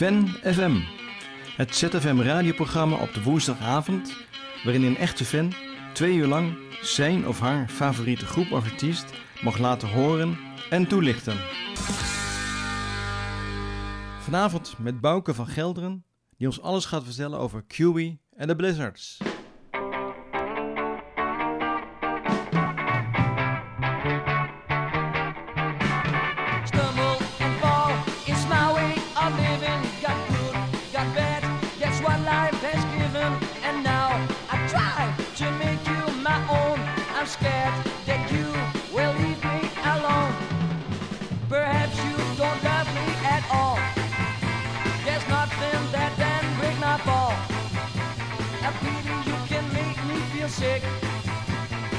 Fan FM, het ZFM radioprogramma op de woensdagavond, waarin een echte fan twee uur lang zijn of haar favoriete groep of artiest mag laten horen en toelichten. Vanavond met Bouke van Gelderen, die ons alles gaat vertellen over QB en de Blizzards. Sick.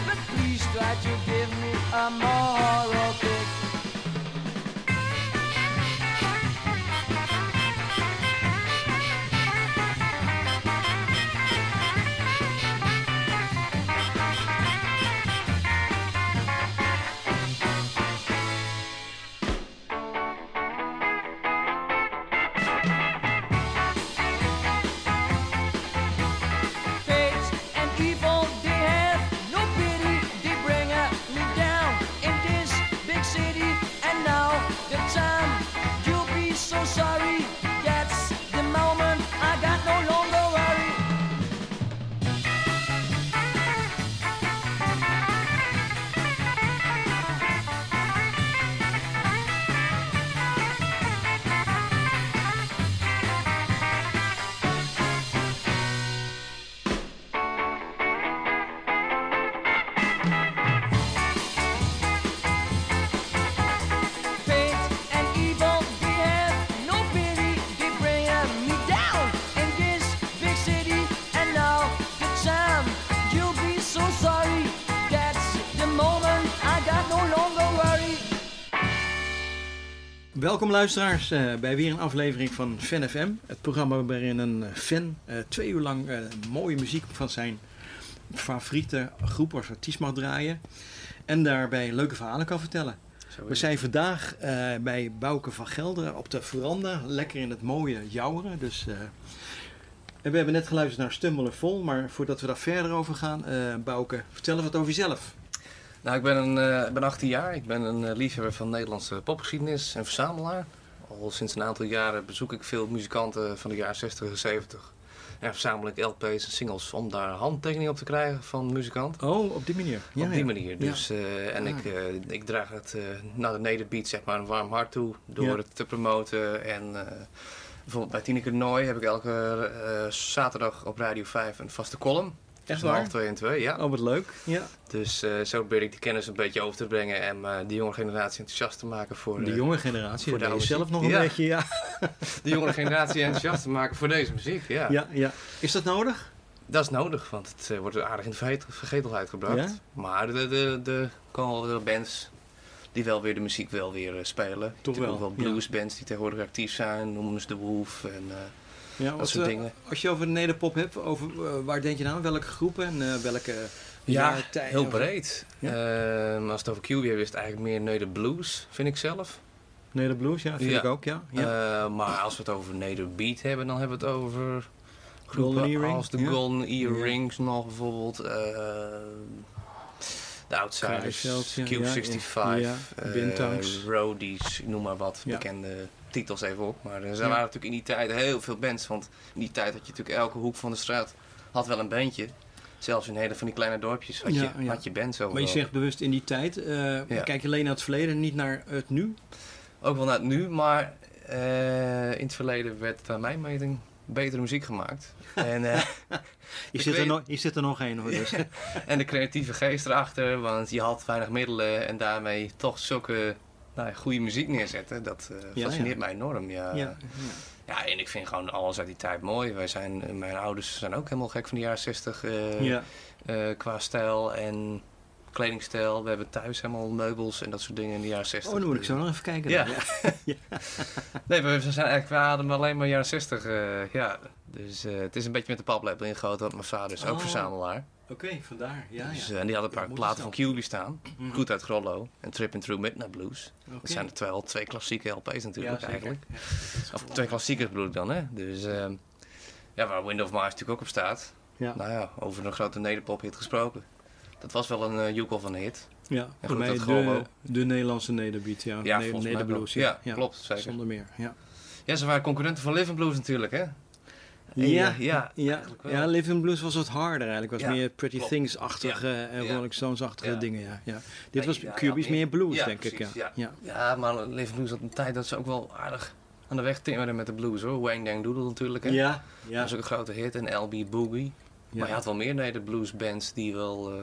But please try to give me a moral Welkom luisteraars eh, bij weer een aflevering van Fan FM. Het programma waarin een eh, fan eh, twee uur lang mooie muziek van zijn favoriete groep of artiest mag draaien. En daarbij leuke verhalen kan vertellen. We zijn vandaag bij Bouke van Gelderen op de veranda. Lekker in het mooie Jouweren. Dus, we hebben net geluisterd naar Stummelen Vol. Maar voordat we daar verder over gaan, Bouke, vertel eens wat over jezelf. Nou, ik ben, een, ik ben 18 jaar. Ik ben een eh, liefhebber van Nederlandse popgeschiedenis en verzamelaar. Al sinds een aantal jaren bezoek ik veel muzikanten van de jaren 60 en 70. En verzamel ik LP's en singles om daar handtekeningen op te krijgen van muzikanten. Oh, op die manier. Ja, op die manier. Dus, eh, en Ah. ik, ik draag het naar de nederbeat zeg maar, een warm hart toe door Ja. het te promoten. En bijvoorbeeld bij Tineke Nooi heb ik elke zaterdag op Radio 5 een vaste column. Echt waar? half twee en twee, ja. Oh, wat leuk. Ja. Dus eh, zo probeer ik die kennis een beetje over te brengen en eh, de jonge generatie enthousiast te maken voor De eh, jonge generatie, voor de oude zelf nog een. Ja. beetje, ja. de jonge generatie enthousiast te maken voor deze muziek. Ja. ja. Ja, Is dat nodig? Dat is nodig, want het eh, wordt aardig in de verget- vergetelheid gebracht. Ja? Maar de, de, de, komen wel weer bands die wel weer de muziek wel weer spelen. Toch wel, wel bluesbands die tegenwoordig actief zijn, noemen ze de Wolf en eh, Ja, dat wat, soort eh, dingen. Als je over de nederpop hebt, over, eh, waar denk je nou? Welke groepen en eh, welke Ja, jaartijden? heel breed. Ja? Eh, maar als het over QB hebben is het eigenlijk meer Neder Blues, vind ik zelf. Neder Blues, ja, vind Ja. ik ook, ja. ja. Eh, maar als we het over Nederbeat hebben, dan hebben we het over groepen als de. Golden Earrings nog bijvoorbeeld. eh, de Outsiders, Kruisveld, ja, Cube ja, 65, ja, Windtanks. Roadies, noem maar wat, Ja. bekende titels even op. Maar er Ja. waren natuurlijk in die tijd heel veel bands, want in die tijd had je natuurlijk elke hoek van de straat had wel een bandje. Zelfs in hele van die kleine dorpjes had, Ja, je, had je bands overal. Maar je zegt bewust in die tijd, eh, kijk je alleen naar het verleden, niet naar het nu? Ook wel naar het nu, maar eh, in het verleden werd naar mijn mening betere muziek gemaakt. En, eh, Je, zit er, nog, je zit er nog één hoor. Dus. en de creatieve geest erachter, want je had weinig middelen en daarmee toch zulke nou, ja, goede muziek neerzetten. Dat eh, Ja, fascineert ja. mij enorm. Ja. ja. Ja. en ik vind gewoon alles uit die tijd mooi. Wij zijn, mijn ouders zijn ook helemaal gek van de jaren 60 eh, ja. eh, qua stijl en kledingstijl. We hebben thuis helemaal meubels en dat soort dingen in de jaren 60. Oh, dan moet ik zo nog even kijken. Ja. dan. Nee, we zijn eigenlijk, we hadden alleen maar jaren 60. eh, ja. Dus eh, het is een beetje met de paplepel ingegoten, want mijn vader is ook Oh. verzamelaar. Oké, vandaar. Ja, Dus, ja. eh, en die hadden een paar moet platen van QB staan. Mhm. Goed uit Grollo en Tripping Through Midnight Blues. Dat zijn er twee, twee klassieke LP's natuurlijk Ja, eigenlijk. Ja, Of twee klassiekers bedoel ik dan, hè. Dus ehm, ja, waar Wind of Mars natuurlijk ook op staat. Ja. Nou ja, over een grote nederpop-hit gesproken. Dat was wel een uh, joekel van een hit. Ja, goed, voor mij de, de Nederlandse nederbeat, ja. Ja, Ne- Nederblues. Ja, klopt, zeker. Zonder meer, ja. Ja, ze waren concurrenten van Living Blues natuurlijk, hè. Ja, ja, ja, ja, Living Blues was wat harder eigenlijk. Was Ja, meer Pretty. Things-achtige en Ja. Rolling Stones-achtige dingen, ja. ja. Dit was, ja, meer blues, denk ik, ja. ja. Ja, maar Living Blues had een tijd dat ze ook wel aardig aan de weg timmerden met de blues, hoor. Wang Dang Doodle natuurlijk, hè. Ja, ja. Dat was ook een grote hit. En LB Boogie. Maar je had wel meer neder blues bands die wel, eh,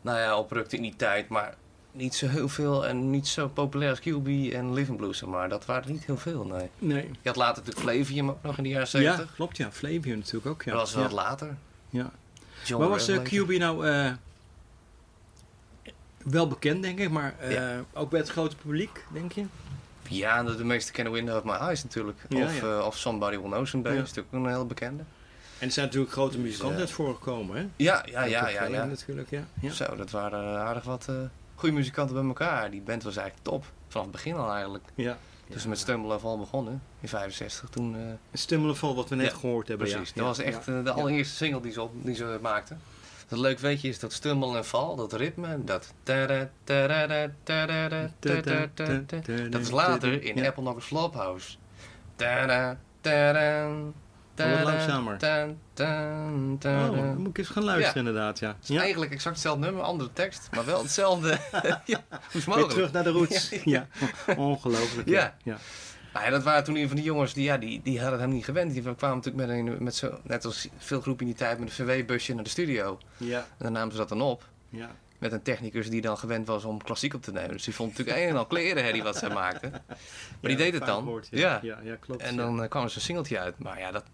nou ja, oprukten in die tijd. Maar niet zo heel veel en niet zo populair als QB en Living Blues. Maar dat waren niet heel veel, nee. Nee. Je had later natuurlijk Flavium ook nog in de jaren Ja, 70. klopt, ja. Flavium natuurlijk ook, ja. Dat was wel ja. wat later. Ja. John Maar was eh, Revelator. QB nou eh, wel bekend, denk ik, maar eh, Ja. ook bij het grote publiek, denk je? Ja, de, de meeste kennen Window of My Eyes natuurlijk. Ja, of, ja. eh, of Somebody Will Know Ja. is natuurlijk een heel bekende. En er zijn natuurlijk grote muzikanten eh, voorgekomen, hè? Ja, ja, ja, ja. Ja. natuurlijk, ja. ja. Zo, dat waren eh, aardig wat eh goede muzikanten bij elkaar. Die band was eigenlijk top. Vanaf het begin al eigenlijk. ja. Dus met Stumble of al begonnen in 65 toen... eh, Stimulafal, wat we net gehoord hebben, Precies, ja. dat was echt eh, de allereerste single die ze, op, die ze maakten. Wat leuk weetje is dat stumble en val, dat ritme, dat... Dat is later in. Apple Knockers Flophouse. Langzamer. Oh, dan moet ik eens gaan luisteren inderdaad, ja. Het is ja. eigenlijk exact hetzelfde nummer, andere tekst, maar wel hetzelfde. ja, hoe is Weer mogelijk? terug naar de roots. Ja, ongelooflijk. Ja. Ja. Ja. Nou ja, dat waren toen een van die jongens die, ja, die, die hadden hem niet gewend. Die kwamen natuurlijk met, een, met zo, net als veel groepen in die tijd, met een VW-busje naar de studio. Ja. En dan namen ze dat dan op. Ja. Met een technicus die dan gewend was om klassiek op te nemen. Dus die vond natuurlijk een en al kleren herrie wat zij maakten. Maar die deed het dan. ja. ja. Ja, ja, klopt. En dan eh, kwam er zo'n singeltje uit. Maar ja, dat,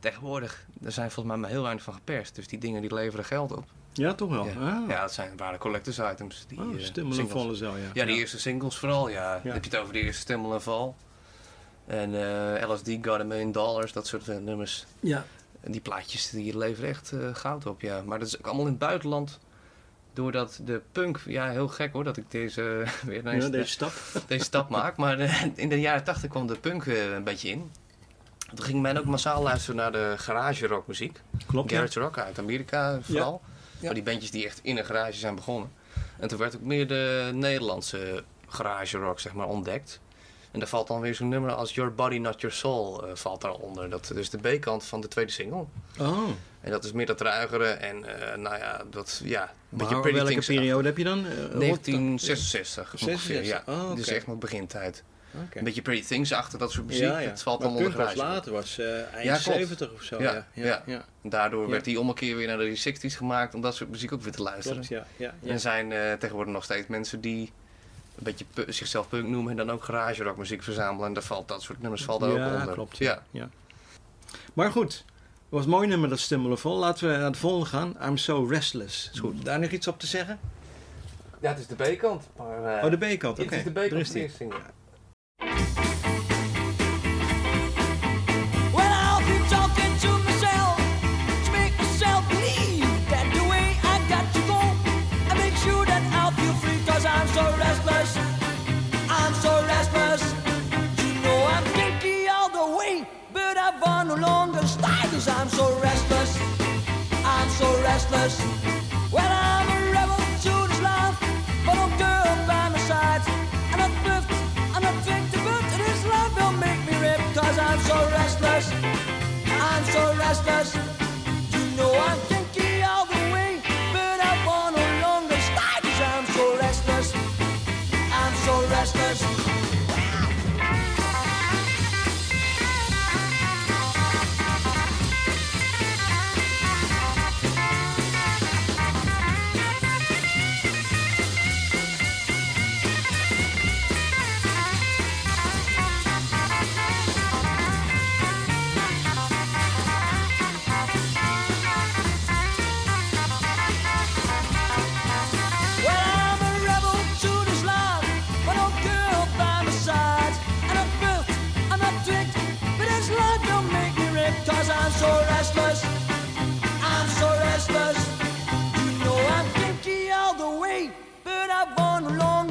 tegenwoordig, er zijn volgens mij maar heel weinig van geperst. Dus die dingen die leveren geld op. Ja, toch wel. Ja, Ah. ja dat zijn, waren collectors items. Die, oh. Vallen zo, ja. Ja, de eerste singles vooral, ja. Ja. Dan heb je het over de eerste Stimmel en Val. En eh, LSD Got a Million Dollars, dat soort nummers. Ja. En die plaatjes die leveren echt goud op, ja. Maar dat is ook allemaal in het buitenland. Doordat de punk, ja heel gek hoor dat ik deze, weer Ja, deze stap. deze stap maak. Maar in de jaren tachtig kwam de punk eh, een beetje in. Toen ging men ook massaal luisteren naar de garage rock muziek. Klopt, ja. Garage rock uit Amerika vooral. Maar die bandjes die echt in een garage zijn begonnen. En toen werd ook meer de Nederlandse garage rock zeg maar ontdekt. En daar valt dan weer zo'n nummer als Your Body Not Your Soul eh, valt daaronder. Dat is de B-kant van de tweede single. Oh, En dat is meer dat ruigere en eh, nou ja, dat ja, een maar welke periode heb je dan? Eh, rond- 1966 ongeveer, 66, ja. oh. Dus echt nog begintijd. Oké. Een beetje Pretty Things achter dat soort muziek. Ja, ja. Dat valt maar allemaal onder later, was eh, eind Ja, klopt. 70 of zo. Ja, Ja, ja. Daardoor werd die ommekeer weer naar de 60s gemaakt om dat soort muziek ook weer te luisteren. Klopt, ja. ja, ja. Er zijn eh, tegenwoordig nog steeds mensen die een beetje pu- zichzelf punk noemen en dan ook garage rock muziek verzamelen. En daar valt dat soort nummers valt daar ook Ja, onder. klopt. Ja. Ja. Maar goed, het was een mooi nummer dat Stimulaful. Laten we naar het volgende gaan. I'm So Restless. Is goed. Daar nog iets op te zeggen? ja, het is de B-kant. Maar, eh, Oh, de B-kant. Oké, Het is de B-kant Cause I'm so restless. I'm so restless. Well, I'm a rebel to this life, but girl by my side. This life will make me I'm so restless. I'm so restless. You know I'm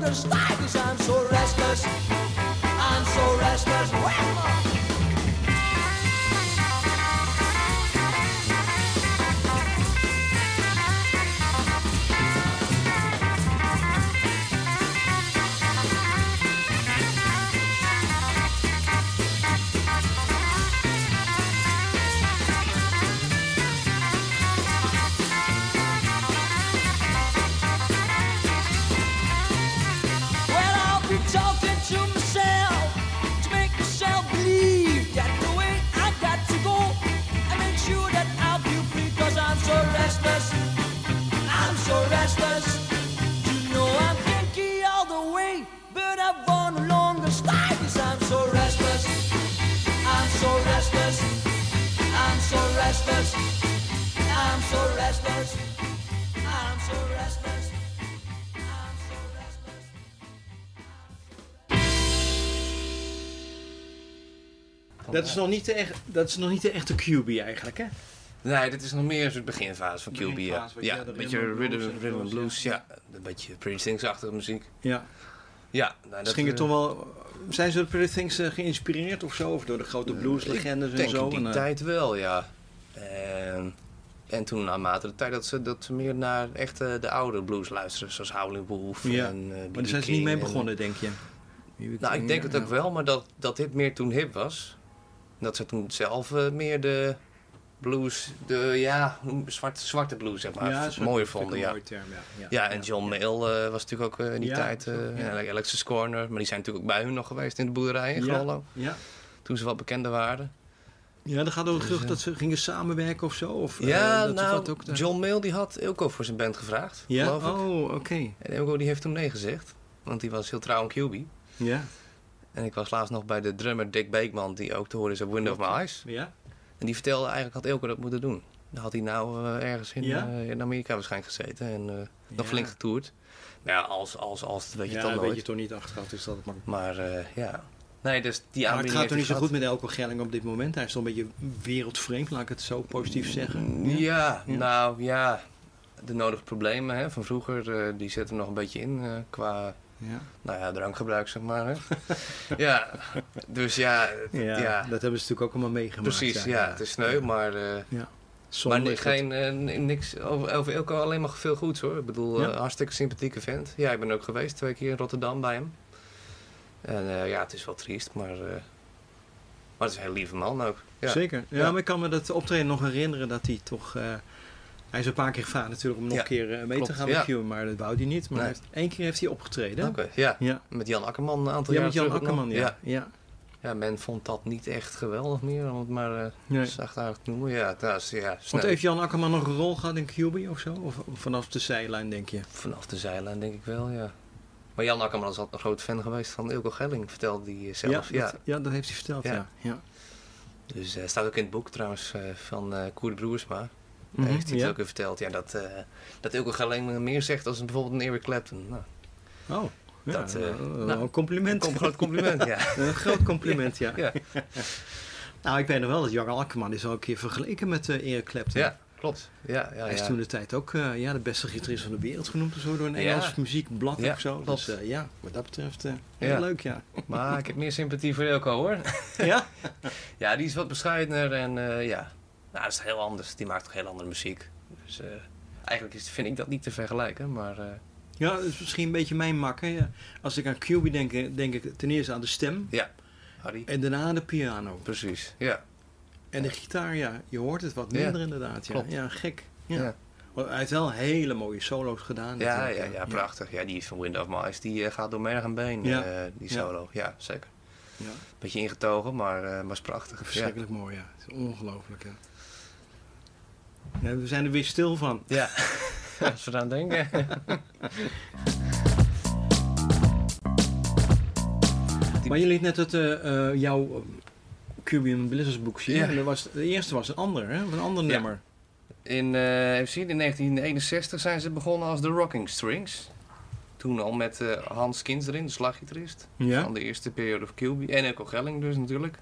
longer stay, cause I'm so restless. I'm so restless. Restless. I'm so restless. I'm so restless. I'm so restless. Dat is, nog niet de echt, dat is nog niet de echte QB eigenlijk, hè? Nee, dit is nog meer een soort beginfase van QB. Ja, ja een beetje rhythm rhythm, blues en rhythm and blues. Ja, een beetje Pretty Things-achtige muziek. Ja. Ja, nou, Ze gingen eh, toch wel... Zijn ze door Pretty Things eh, geïnspireerd of zo? Of door de grote blueslegendes Ik en denk zo? in die En, eh, tijd wel, ja. En, en toen naarmate de tijd dat ze, dat ze meer naar echt de oude blues luisteren. Zoals Howlin' Wolf Ja, en eh, maar daar zijn ze niet mee en- begonnen, denk je? Nou, ik denk het ook wel, maar dat, dat dit meer toen hip was. Dat ze toen zelf eh, meer de blues, de ja, zwarte, zwarte blues zeg maar, Ja, mooier vonden. Ja. mooie term, ja. Ja, en John Mayall eh, was natuurlijk ook in die tijd, ja. Alexis Corner, maar die zijn natuurlijk ook bij hun nog geweest in de boerderij in Ja. Grollo, Ja. toen ze wat bekender waren. Ja, dan gaat ook Dus, terug eh, dat ze gingen samenwerken of zo? Of, eh, ja, dat ze nou, wat ook de- John Mayall die had Ilko voor zijn band gevraagd, Ja? geloof ik. Oh, oké. En Ilko die heeft toen nee gezegd, want die was heel trouw aan QB. Ja. En ik was laatst nog bij de drummer Dick Beekman, die ook te horen is op Window of My Eyes. Ja? En die vertelde eigenlijk had Ilko dat moeten doen. Dan had hij nou eh, ergens in, Ja? eh, in Amerika waarschijnlijk gezeten en eh, nog flink getoerd. Maar ja, als, als, als, dat weet je ja, het dan weet je toch niet achteraf, is dat het. Maar eh, ja. Nee, dus die Maar het gaat toch niet zo goed met Elko Gelling op dit moment? Hij is toch een beetje wereldvreemd, laat ik het zo positief zeggen. Ja, Ja. nou ja. De nodige problemen hè, van vroeger, eh, die zitten nog een beetje in eh, qua Ja. nou ja, drankgebruik, zeg maar. Hè. ja, dus ja, Ja, ja, dat hebben ze natuurlijk ook allemaal meegemaakt. precies. Ja, het is sneu, maar... eh, Zonde maar dat. geen, eh, n- niks over, over Ilko alleen maar veel goeds hoor. Ik bedoel, Ja. eh, hartstikke sympathieke vent. Ja, ik ben ook geweest twee keer in Rotterdam bij hem. En eh, ja, het is wel triest, maar, maar het is een heel lieve man ook. Ja. Zeker. Ja, Ja. maar ik kan me dat optreden nog herinneren dat hij toch... eh, hij is een paar keer gevraagd natuurlijk om nog Ja, een keer mee klopt, te gaan ja. met Q, maar dat wou hij niet. Maar Nee. heeft, één keer heeft hij opgetreden. Oké, ja. Ja. Met Jan Akkerman een aantal Ja, jaar met Jan. Akkerman, ja. ja. Ja, men vond dat niet echt geweldig meer, om het maar eh Nee. zachtaardig te noemen. Ja, dat is ja, Want heeft Jan Akkerman nog een rol gehad in QB of zo? Of vanaf de zijlijn, denk je? Vanaf de zijlijn denk ik wel, ja. Maar Jan Akkerman is altijd een groot fan geweest van Ilko Gelling, vertelde hij zelf. Ja, dat, ja, dat heeft hij verteld, ja. Ja. Dus eh staat ook in het boek trouwens eh, van eh Koer de Broersma. Mhm, heeft hij ja. het ook even verteld. Ja, dat, eh dat Ilko Gelling meer zegt als bijvoorbeeld een Eric Clapton. Nou, Oh, ja, Dat, eh, eh, nou, een compliment. een groot compliment, ja. Een groot compliment, ja. Ja, Nou, ik weet nog wel dat Jan Akkerman is al een keer vergeleken met eh Eric Clapton. ja klopt. Ja, ja, Hij is toen de tijd ook eh, ja, de beste gitarist van de wereld genoemd of zo door een. Engels muziekblad of zo. klopt. Dus eh, ja, wat dat betreft eh, heel leuk, ja. Maar ik heb meer sympathie voor Ilko hoor. ja? Ja, die is wat bescheidener en ja, nou, dat is heel anders. Die maakt toch heel andere muziek. Dus eigenlijk is, vind ik dat niet te vergelijken, maar... Ja, dat is misschien een beetje mijn makker. Ja. Als ik aan QB denk, denk ik ten eerste aan de stem ja, Harry. en daarna aan de piano. Precies, ja. En de gitaar, ja, je hoort het wat minder inderdaad. Ja, klopt. ja gek. Ja. Hij heeft wel hele mooie solo's gedaan. Ja, ja, ja, prachtig. Ja, die van Wind of Mice, die eh, gaat door merg en been, Ja. eh, die solo. Ja, zeker. Ja, Beetje ingetogen, maar, eh maar is prachtig. Verschrikkelijk mooi, ja. Het is ongelooflijk, ja. We zijn er weer stil van. ja, als we eraan denken. Maar je liet net het, jouw uh, Cuban Blizzards boek zien. Ja. En dat was, de eerste was een ander, hè? Een ander Ja. nummer. In, eh, even zien, in 1961 zijn ze begonnen als de Rocking Strings. Toen al met eh, Hans Kins erin, de slaggitarist. Ja. Van de eerste periode van QB. En Elko Gelling dus natuurlijk.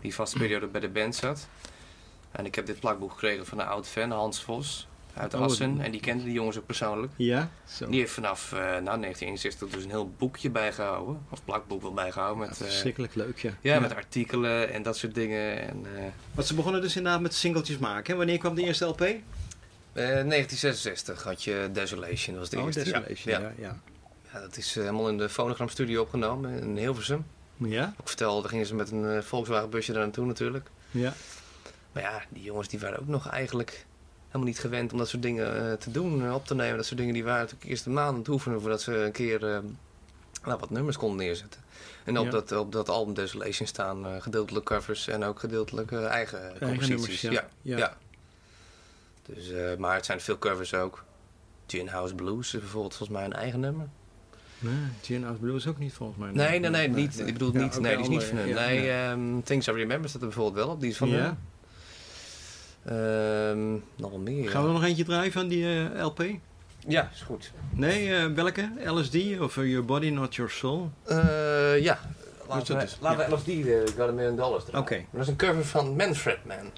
Die vaste periode bij de band zat. En ik heb dit plakboek gekregen van een oud fan, Hans Vos. Uit Oh, Assen. En die kende die jongens ook persoonlijk. Ja? Zo. Die heeft vanaf eh, nou, 1961 dus een heel boekje bijgehouden. Of plakboek wel bijgehouden. Met, Ja, eh, verschrikkelijk leuk, ja. ja, met artikelen en dat soort dingen. En, eh, Want ze begonnen dus inderdaad met singeltjes maken. Wanneer kwam de eerste LP? eh, 1966 had je Desolation, dat was de oh, eerste. Desolation, Ja, ja. ja. dat is helemaal in de fonogramstudio opgenomen in Hilversum. Ja? Ik vertelde, daar gingen ze met een Volkswagen busje daar naartoe natuurlijk. Ja. Maar ja, die jongens die waren ook nog eigenlijk helemaal niet gewend om dat soort dingen eh, te doen, eh, op te nemen. Dat soort dingen die waren natuurlijk eerst een maand aan het oefenen voordat ze een keer eh, nou, wat nummers konden neerzetten. En op, Ja. dat, op dat album Desolation staan eh, gedeeltelijk covers en ook gedeeltelijk eigen composities. ja. ja. Ja. ja. Dus, maar het zijn veel covers ook. Gin House Blues is bijvoorbeeld volgens mij een eigen nummer. Nee, Gin House Blues ook niet volgens mij. Nee, nee, nee, niet, ik bedoel niet, nee, die is niet van hun. nee, ehm, Things I Remember staat er bijvoorbeeld wel op, die is van Ja? hun. Ehm, nog meer. Gaan we er nog eentje draaien van die eh, LP? Ja, is goed. Nee, eh, welke? LSD of eh, Your Body Not Your Soul? Ja. Dus Laten dat we, laten we LSD de Got a Million Dollars draaien. Oké. Dat is een cover van Manfred Man.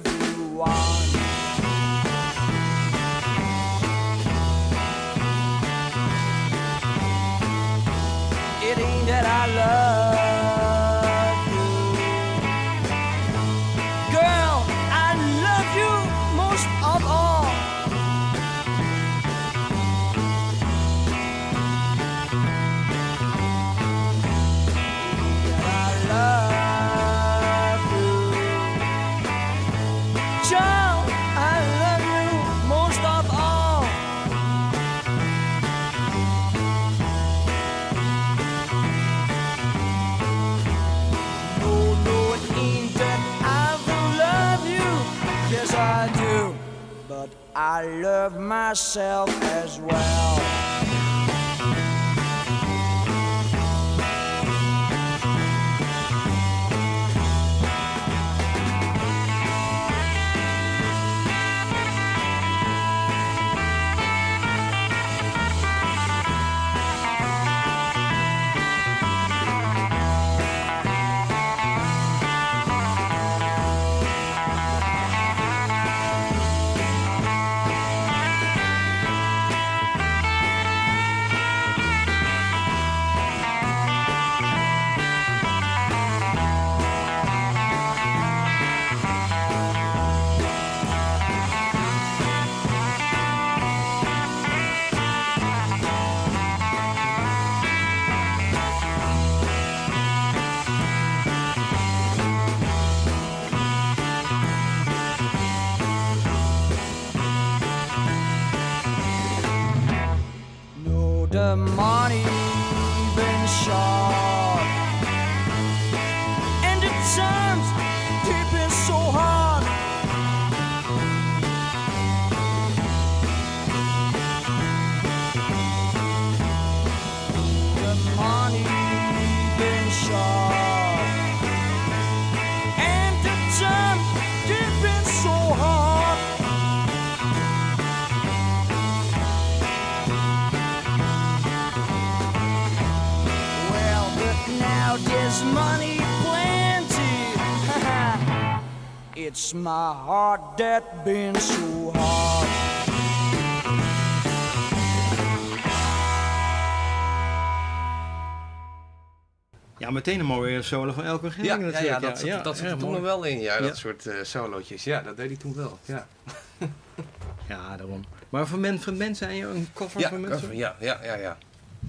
Give you I love myself as well. Now there's money plenty. it's my heart that been so hard. Ja, meteen een mooie solo van Elke Ja, Gering ja, ja, natuurlijk. dat, dat, dat zit er toen nog wel in, ja, Ja. dat soort eh solootjes. Ja, dat deed hij toen wel. Ja, Ja, daarom. Maar van, men, van mensen zijn je een cover ja, van mensen? cover, ja, ja, ja, ja.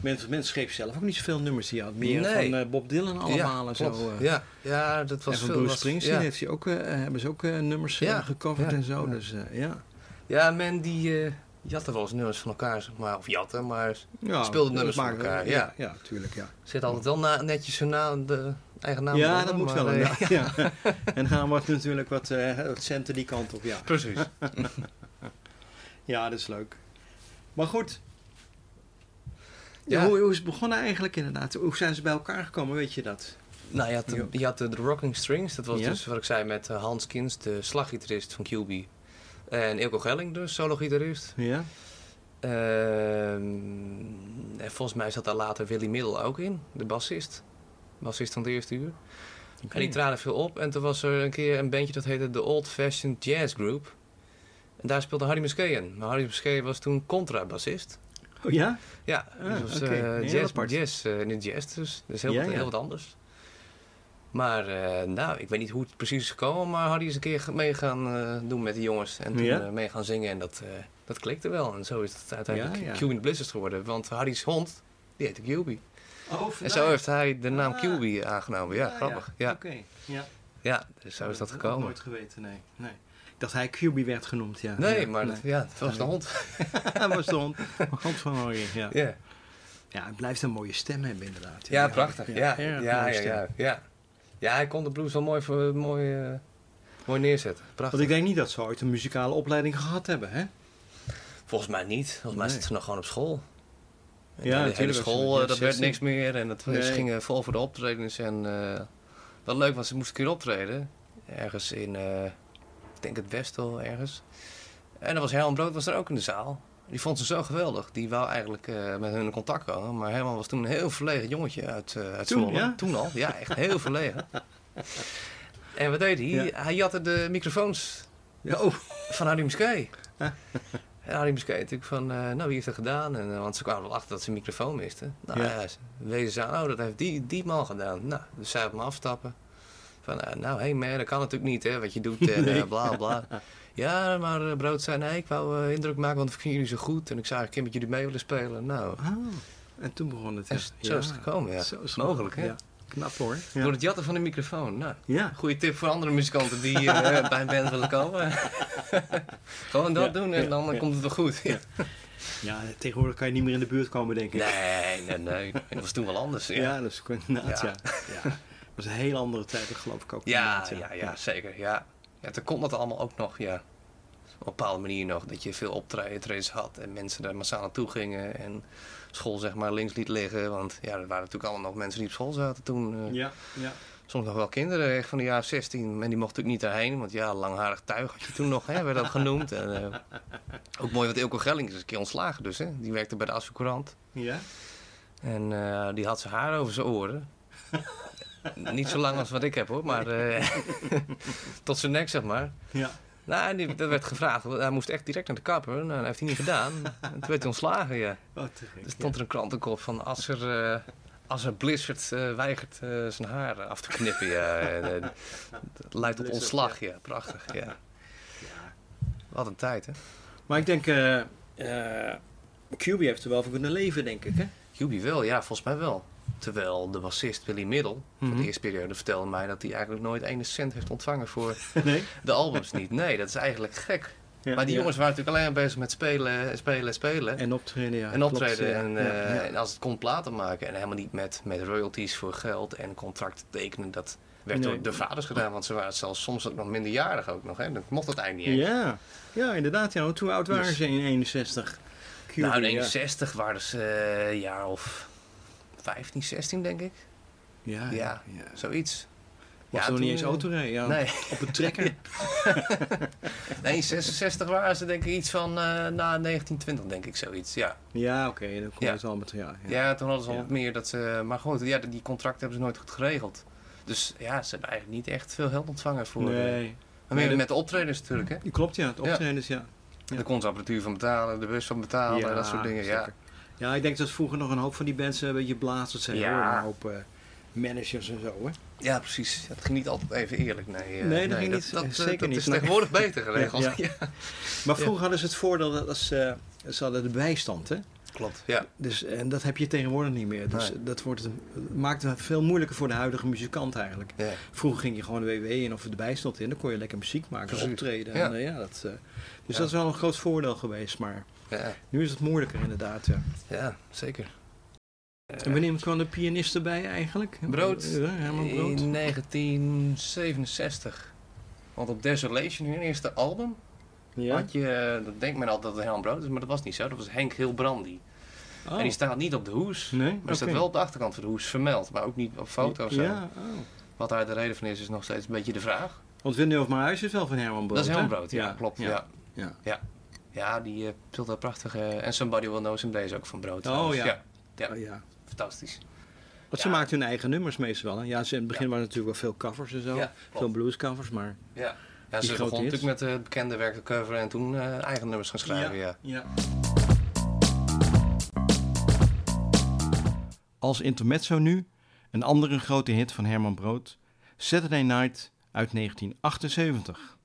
Mensen, mensen schreef zelf ook niet zoveel nummers. Die had meer Nee. van eh, Bob Dylan allemaal ja, en zo. eh. ja, ja, dat was en van veel. Bruce Springsteen ja. heeft hij ook, eh, hebben ze ook nummers gecoverd en zo. ja. Dus ja. Ja, men die jatten wel eens nummers van elkaar, zeg maar. Of jatten, maar Speelde nummers van elkaar, Ja, ja. tuurlijk, ja. zit altijd wel na, netjes hun naam, de eigen naam. ja, dat moet wel. Ja. en gaan wordt natuurlijk wat, wat centen die kant op, ja. Precies. Ja, dat is leuk. Maar goed. Ja. Hoe, hoe is het begonnen eigenlijk inderdaad? Hoe zijn ze bij elkaar gekomen, weet je dat? Nou, je had, de, je had de, de Rocking Strings. Dat was dus wat ik zei met eh, Hans Kins, de slaggitarist van QB. En Ilko Gelling, de solo-gitarist. Ja? Ehm, en volgens mij zat daar later Willy Middel ook in, de bassist. Bassist van het eerste uur. En die traden veel op. En toen was er een keer een bandje dat heette The Old Fashioned Jazz Group. En daar speelde Harry Musquet in. Maar Harry Musquet was toen contrabassist. Oh ja? Ja, Ah, dus was oké. eh, Heel jazz, apart. jazz niet jazz dus. Dus heel, Ja, wat, ja. heel wat anders. Maar eh, nou, ik weet niet hoe het precies is gekomen, maar Hardy is een keer mee gaan doen met de jongens. En toen Ja? mee gaan zingen en dat, dat klikte wel. En zo is het uiteindelijk Ja, ja. QB Blizzards geworden. Want Hardy's hond, die heette QB. Oh, En zo heeft hij de naam Ah. QB aangenomen. Ja, grappig. Ja, Oké, ja. ja, dus zo is dat gekomen. nooit geweten, nee. nee. Dacht hij QB werd genoemd, ja. Nee, Ja, maar dat, ja, het was de hond. Hij was de hond. hond van Harry, ja. Ja, Ja, hij blijft een mooie stem hebben inderdaad. ja prachtig. Ja, ja, ja, ja, ja, ja. hij kon de blues wel mooi, voor- mooi, eh, mooi neerzetten. Prachtig. Want ik denk niet dat ze ooit een muzikale opleiding gehad hebben, hè? Volgens mij niet. Volgens mij Nee. zitten ze nog gewoon op school. En Ja, de hele school, eh, dat werd 16 niks meer. En het, Nee. ze gingen vol voor de optredens. En eh, wel leuk, want ze moesten een keer optreden. Ergens in, eh, denk het Westel ergens. En dan was Herman Brood was er ook in de zaal. Die vond ze zo geweldig. Die wou eigenlijk eh, met hun in contact komen. Maar Herman was toen een heel verlegen jongetje uit, eh uit Toen, ja? Toen al. Ja, echt heel verlegen. En wat deed hij? Ja. Hij jatte de microfoons Ja, oh. van Harry Musquet. En Harry Musquet natuurlijk van, eh, nou wie heeft dat gedaan? En, want ze kwamen wel achter dat ze een microfoon misten. Nou Ja. ja, ze wezen ze aan, oh dat heeft die, die man gedaan. Nou, dus zij op me afstappen. Van, eh, nou hé hey man, dat kan natuurlijk niet hè, wat je doet en eh, bla bla. Ja, maar eh, Brood zei, nee ik wou indruk maken, want ik vind jullie zo goed. En ik zou eigenlijk een keer met jullie mee willen spelen. Nou, Ah, en toen begon het. en ja. zo is het gekomen ja. Zo is het Mogelijk hè. Ja. Knap hoor. Ja. Door het jatten van de microfoon. Nou, ja. goede tip voor andere muzikanten die bij een band willen komen. Gewoon dat Ja, doen en ja, dan ja. komt het wel goed. Ja. Ja, tegenwoordig kan je niet meer in de buurt komen, denk ik. Nee, nee, nee. Dat was toen wel anders. Ja, Ja, dat is inderdaad, ja. Was een hele andere tijd, geloof ik ook. ja, ja, ja, zeker. Ja. Ja, toen kon dat allemaal ook nog, ja. Op een bepaalde manier nog. Dat je veel optredens had en mensen daar massaal naartoe gingen. En school zeg maar links liet liggen. Want ja, er waren natuurlijk allemaal nog mensen die op school zaten toen. eh, Ja, ja. Soms nog wel kinderen echt van de jaren 16. En die mochten natuurlijk niet daarheen. Want ja, langharig tuig had je toen nog, hè, werd dat genoemd. En, eh, ook mooi, want Ilko Gelling is een keer ontslagen dus. Hè. Die werkte bij de Asfalcourant. Ja? En eh, die had zijn haar over zijn oren. Niet zo lang als wat ik heb hoor, maar eh, tot zijn nek zeg maar. Ja. Nou, die, dat werd gevraagd. Hij moest echt direct naar de kapper. Nou, dat heeft hij niet gedaan. En toen werd hij ontslagen, ja. Oh, te gek. Er stond er een krantenkop van als er, eh, als er Blizzard eh, weigert eh, zijn haar af te knippen. Ja, en, dat leidt tot ontslag, ja. Prachtig, ja. Ja. Wat een tijd, hè. Maar ik denk, QB heeft er wel voor kunnen leven, denk ik, hè? Juby wel, ja, volgens mij wel. Terwijl de bassist Willy Middel van Mhm. de eerste periode vertelde mij dat hij eigenlijk nooit ene cent heeft ontvangen voor Nee? de albums niet. Nee, dat is eigenlijk gek. Ja, maar die ja. jongens waren natuurlijk alleen maar bezig met spelen, spelen, spelen. En optreden, ja. en optreden klopt, en, Ja, eh, ja. en als het kon platen maken. En helemaal niet met, met royalties voor geld en contracten tekenen. Dat werd Nee. door de vaders gedaan. Want ze waren zelfs soms ook nog minderjarig ook nog. Hè. Dat mocht het eigenlijk niet eens. Ja. ja, inderdaad. Ja. Hoe oud waren Dus- ze in 61? QB, nou, in ja. 61 waren ze eh, een jaar of 15, 16 denk ik. Ja, Ja, zoiets. Was Ja, nog niet toen, eens eh, autorijden, ja. Nee. Op een trekker. nee, 66 waren ze denk ik iets van eh, na 1920 denk ik zoiets. Ja, Ja, oké, dan Ja. het al met ja. ja. toen hadden ze al wat meer dat ze... Maar goed, ja, die contracten hebben ze nooit goed geregeld. Dus ja, ze hebben eigenlijk niet echt veel geld ontvangen voor... eh, Nee, maar meer met de optredens natuurlijk, hè. klopt ja. Het Ja. optredens, ja. Ja. De conservatuur van betalen, de bus van betalen, dat soort dingen. Zeker. Ja, ja, ik denk dat vroeger nog een hoop van die mensen eh, een beetje blazers zijn. Ja. Een hoop eh, managers en zo, hè? Ja, precies. Dat ging niet altijd even eerlijk. Nee, uh, nee, dat, ging dat, dat, zeker dat niet. is tegenwoordig beter geregeld. ja, Maar vroeger hadden ze het voordeel dat als, ze hadden de bijstand, hè? Klopt, ja. Dus, en dat heb je tegenwoordig niet meer. Dus dat wordt, maakt het veel moeilijker voor de huidige muzikant eigenlijk. Vroeger ging je gewoon de WW in of de bijstand in. Dan kon je lekker muziek maken, en optreden. Ja. En, ja, dat, dus dat is wel een groot voordeel geweest. Maar nu is het moeilijker inderdaad, ja. Ja, zeker. En wanneer kwam de pianist erbij eigenlijk? Brood, eh, eh, Brood. In 1967. Want op Desolation, hun eerste album, ja. had je, eh, dat denkt men altijd dat het Herman Brood is, maar dat was niet zo. Dat was Henk Hilbrandi. Oh. En die staat niet op de hoes, nee? maar staat wel op de achterkant van de hoes vermeld, maar ook niet op foto's. Ja. Oh. Wat daar de reden van is, is nog steeds een beetje de vraag. Want Wendel of maar Huis is wel van Herman Brood. Dat is Herman Brood, ja, klopt. Ja. ja. Ja, die uh, wel dat prachtige. En Somebody Will Know Someday is ook van Brood. Oh ja. Ja. Oh, ja. Fantastisch. Want ze maakt hun eigen nummers meestal wel. Ja, ze, in het begin waren natuurlijk wel veel covers en zo. veel bluescovers, maar... Ja, ja ze begon natuurlijk met eh, bekende werken cover en toen eh, eigen nummers gaan schrijven, ja. ja. Als intermezzo nu, een andere grote hit van Herman Brood. Saturday Night uit 1978.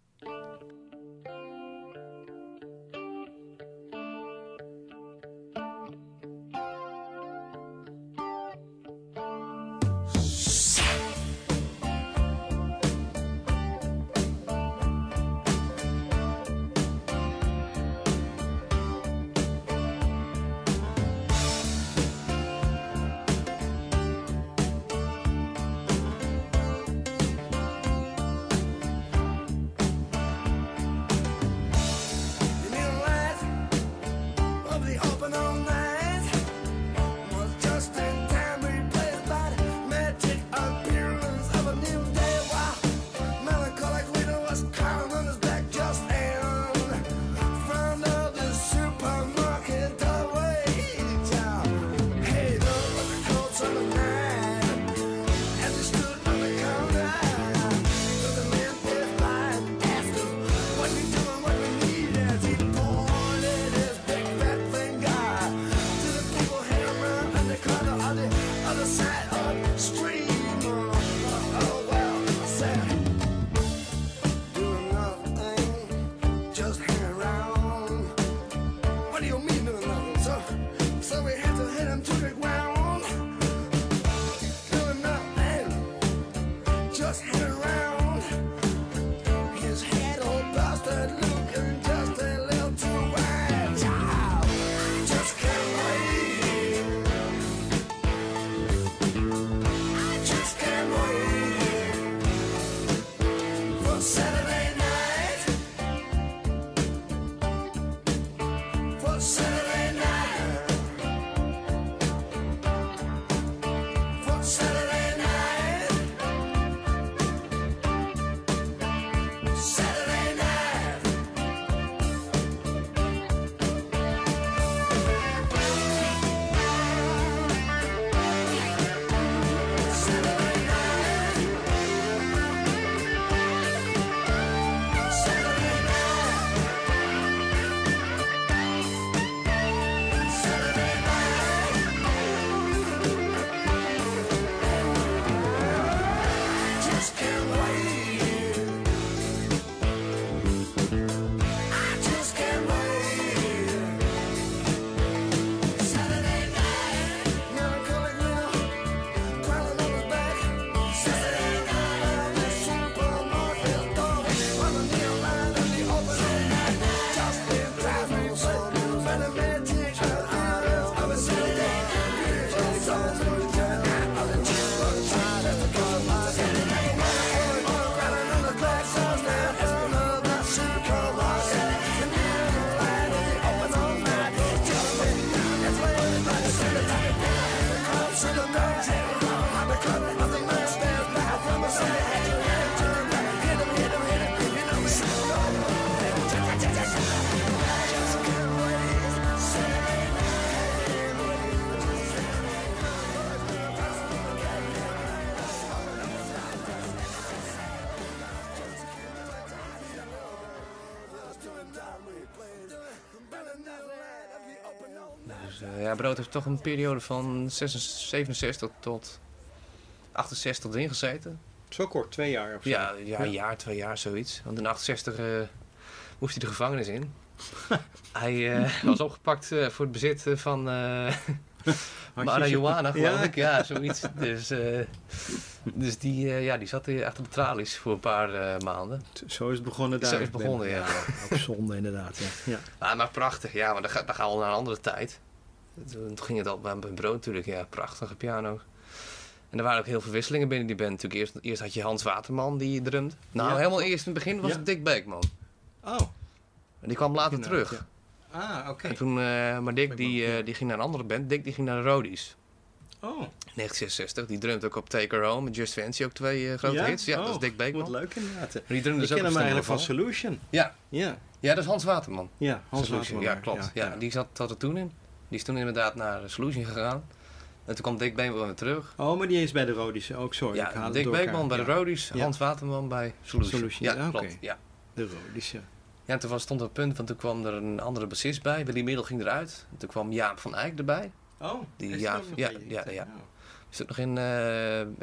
dat heeft toch een periode van 67 tot 68 erin gezeten. Zo kort, twee jaar of zo? Ja, ja, een jaar, twee jaar, zoiets. Want in 68 eh, moest hij de gevangenis in. hij eh, was opgepakt eh, voor het bezit van marijuana, geloof ik. Ja, zoiets. Dus, dus die, ja, die zat achter de tralies voor een paar maanden. Zo is het begonnen daar. Zo is het begonnen, ja. ja. Zonde, inderdaad. Ja. ja. Maar, maar prachtig, ja. Maar dan gaan we naar een andere tijd. Toen ging het al bij mijn brood natuurlijk, ja, prachtige piano. En er waren ook heel veel wisselingen binnen die band. Natuurlijk eerst, eerst had je Hans Waterman die drumde. Nou, Ja. helemaal eerst in het begin was Ja. het Dick Beekman. Oh. En die kwam later terug. ja. Ah, oké. En toen, eh, maar Dick die, eh, die ging naar een andere band. Dick die ging naar de Roadies. Oh. 1966. Die drumt ook op Take Her Home. Met Just Fancy ook twee eh, grote Ja? hits. Ja, Oh, dat is Dick Wat Beekman. leuk inderdaad. Maar die drumde Ik ken hem eigenlijk van. Solution. Ja. Ja. ja, dat is Hans Waterman. Ja, Hans Solution, Waterman. ja, klopt. Ja, Die zat, zat er toen in. Die is toen inderdaad naar Solution gegaan. En toen kwam Dick Beekman weer terug. Oh, maar die is bij de Rodische ook, sorry. ja, Dick Beekman bij de Ja, Roadies, Ja. Hans Waterman bij Solution. Solution, Ja, ja, klopt. Ja. De Rodische. ja, en toen was, stond er een punt, want toen kwam er een andere bassist bij. Willy Middel ging eruit. En toen kwam Jaap van Eyck erbij. Oh, Die is ja- ja, ja, ja. Oh. Is ook nog in, eh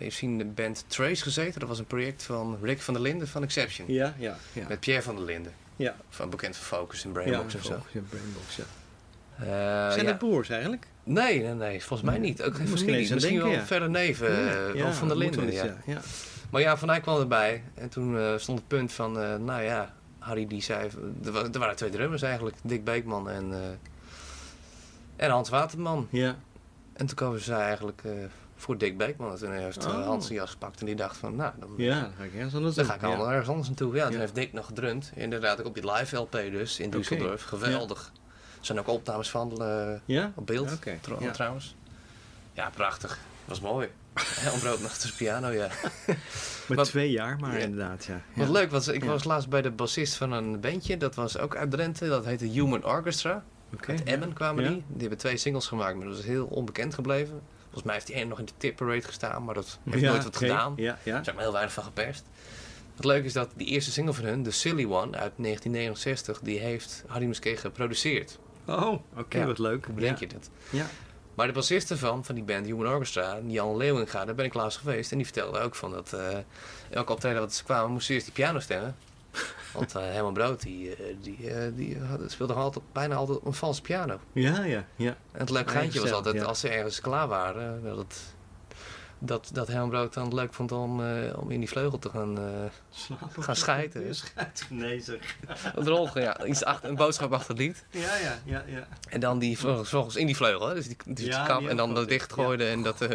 je zien de band Trace gezeten. Dat was een project van Rick van der Linden van Exception. Ja, ja, ja. Met Pierre van der Linden. Ja. Van bekend van Focus en ja, Brainbox en zo. je Brainbox, ja. Eh, Zijn het broers eigenlijk? Nee, nee, nee, volgens mij niet. Ook geen Misschien familie. Misschien wel verder neven eh, van wel Linden. iets, Ja. ja. Maar ja, Van Eyck kwam erbij. En toen eh, stond het punt van, nou ja, Harry die zei... Er, wa- waren twee drummers eigenlijk. Dick Beekman en, en Hans Waterman. Ja. En toen kozen ze eigenlijk voor Dick Beekman. En toen heeft Oh. Hans zijn jas gepakt en die dacht van, nou, dan, ja, dan ga ik ergens anders dan ga ik allemaal ergens anders naartoe. Ja, toen Ja. heeft Dick nog gedrumd. Inderdaad ook op die live LP dus, in. Düsseldorf. Geweldig. Zijn ook opnames van eh, Ja? op beeld, ja. trouwens. Ja, prachtig. was mooi. Een broodnachters piano, ja. Maar Wat- twee jaar, maar Ja. inderdaad, ja. Wat ja. leuk, want ik Ja. was laatst bij de bassist van een bandje. Dat was ook uit Drenthe. Dat heette Human Orchestra. Oké. Uit Emmen kwamen Ja. die. Die hebben twee singles gemaakt, maar dat is heel onbekend gebleven. Volgens mij heeft die ene nog in de tip parade gestaan, maar dat heeft Ja, nooit wat gedaan. Ja, ja. Er zijn maar heel weinig van geperst. Het leuke is dat die eerste single van hun, The Silly One uit 1969, die heeft Harry Muskee geproduceerd. Oh, oké, Ja. wat leuk. Hoe bedenk je dat? Ja. Maar de bassist ervan, van die band Human Orchestra, Jan Leeuwinga, daar ben ik laatst geweest. En die vertelde ook van dat eh elke optreden dat ze kwamen, moesten ze eerst die piano stemmen. Want eh Herman Brood, die, eh, die, die had, speelde altijd, bijna altijd een valse piano. Ja, ja, ja. En het leuk geintje was altijd, ja. als ze ergens klaar waren, dat, dat, dat Herman Brood dan leuk vond om, eh, om in die vleugel te gaan, Slapen. gaan schijten. Een rol, ja, iets achter, een boodschap achter het lied. Ja, ja, ja, ja. En dan die volgens in die vleugel, hè? dus die, dus Ja, die kap en dan dat dichtgooide en dat...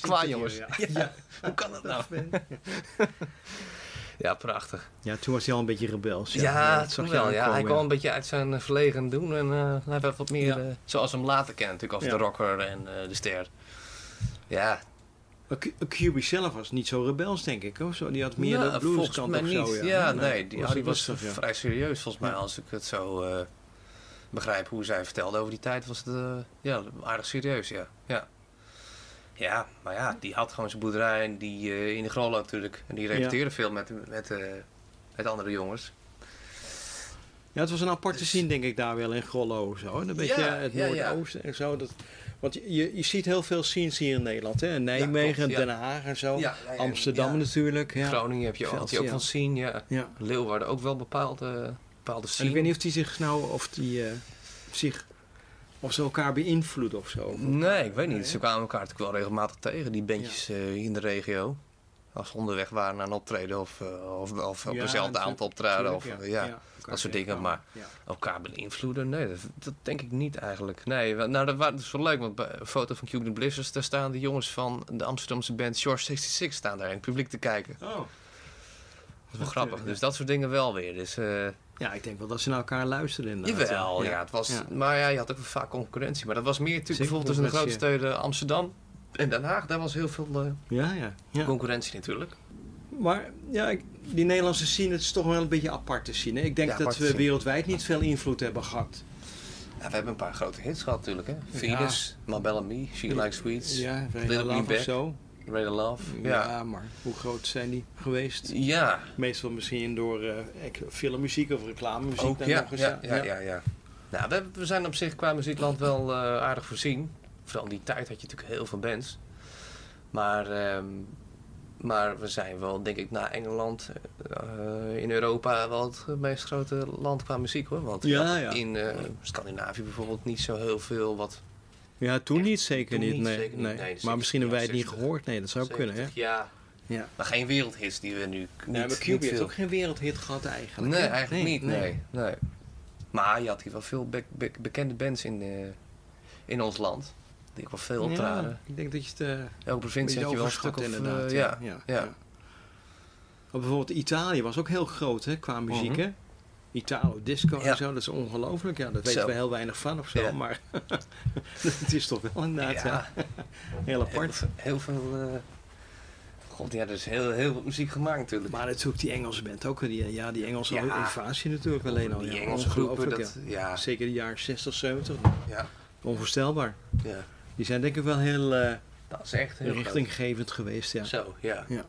Klaar, jongens. Ja. Ja. Hoe kan dat nou? Ja, prachtig. ja, toen was hij al een beetje rebels. Ja, dat zag wel. Ja, hij kwam een beetje uit zijn verlegen doen en hij werd wat meer Ja. zoals hem later kennen, natuurlijk als Ja. de rocker en de ster. Ja, QB zelf was niet zo rebels, denk ik. Of zo. Die had meer nou, de blueskant of zo. Ja, nee, die, was ja. vrij serieus volgens mij, Ja. als ik het zo eh, begrijp hoe zij vertelde over die tijd, was het eh, ja, aardig serieus, ja. ja. Ja, maar ja, die had gewoon zijn boerderij en die eh, in de Grollo natuurlijk. En die repeteerde veel met, met, met andere jongens. Ja, het was een aparte Dus- scene, denk ik, daar wel in Grollo. Zo. Een beetje Ja, het ja, ja. Noordoosten en zo. Dat, want je- je, ziet heel veel scenes hier in Nederland. Hè? Nijmegen, klopt. Den Haag en zo. Amsterdam natuurlijk. Ja. Groningen heb je ook, van zien, ja. Leeuwarden ook wel bepaalde, bepaalde En ik weet niet of die zich nou, of die eh, zich, of ze elkaar beïnvloeden of zo. Nee, ik weet niet. Nee, Ze kwamen elkaar natuurlijk wel regelmatig tegen, die bandjes eh, in de regio. Als ze onderweg waren naar een optreden of, eh, of, of op Ja, eenzelfde aantal optreden. Of, Tuurlijk, ja, dat soort dingen, tegenkomen. maar- Ja. elkaar beïnvloeden. Nee, dat, dat denk ik niet eigenlijk. Nee, nou dat, wa- dat is wel leuk, want bij een foto van Cuban Blizzards, daar staan de jongens van de Amsterdamse band Short 66 staan daar in het publiek te kijken. Oh. Dat is wel grappig. ja. Dus dat soort dingen wel weer. Dus, eh, ja, ik denk wel dat ze naar elkaar luisteren inderdaad. Jawel, ja. het was, Ja. Maar ja, je had ook vaak concurrentie. Maar dat was meer natuurlijk Zeker bijvoorbeeld tussen de grote steden Amsterdam en Den Haag. Daar was heel veel eh, Ja, ja, ja. concurrentie natuurlijk. Maar ja, ik- die Nederlandse scene, het is toch wel een beetje apart te zien. Hè? Ik denk Ja, dat we wereldwijd niet veel invloed hebben gehad. Ja, we hebben een paar grote hits gehad natuurlijk. Hè? Venus, My Belle and Me, She Likes Sweets, Ja, Little Love of Back. zo. Radar Love. Ja. Ja. maar hoe groot zijn die geweest? Ja, Meestal misschien door eh, ik- filmmuziek of reclamemuziek. ook dan ja, nog eens, ja, ja, ja, ja. Nou, we, we zijn op zich qua muziekland wel eh, aardig voorzien. Vooral in die tijd had je natuurlijk heel veel bands. Maar ehm, Maar we zijn wel, denk ik, na Engeland eh, in Europa wel het meest grote land qua muziek hoor. Want Ja, ja. in eh, Scandinavië bijvoorbeeld niet zo heel veel wat. Ja, toen Echt, niet, zeker toen niet. niet, nee, zeker niet. nee. Maar misschien hebben wij het niet 60, gehoord. Nee, dat zou kunnen, hè? 70 Ja, Ja. maar geen wereldhits die we nu niet, Nee, maar QB heeft ook geen wereldhit gehad eigenlijk. Nee, hè? eigenlijk niet. Nee, nee. Maar je had hier wel veel be- be- bekende bands in, eh, in ons land. Ook wel veel optraden. Ja, ik denk dat je het eh, Elke provincie had je wel een stuk of... inderdaad. eh, ja, ja. ja. Maar bijvoorbeeld Italië was ook heel groot hè, qua muziek. Mhm. hè? Italo, disco en zo, dat is ongelooflijk. Ja, dat weten we heel weinig van of zo, maar het is toch wel inderdaad ja. Ja. heel apart. heel veel... eh, God, ja, er is heel, heel veel muziek gemaakt natuurlijk. Maar natuurlijk die Engelse band ook, die, ja, die Engelse Ja. invasie natuurlijk alleen al. die ja, Engelse groepen, dat... ja. Ja, Zeker de jaren 60, 70, ja, onvoorstelbaar. ja. Die zijn denk ik wel heel eh, Dat is echt heel richtinggevend geweest, ja. Zo, ja. Ja.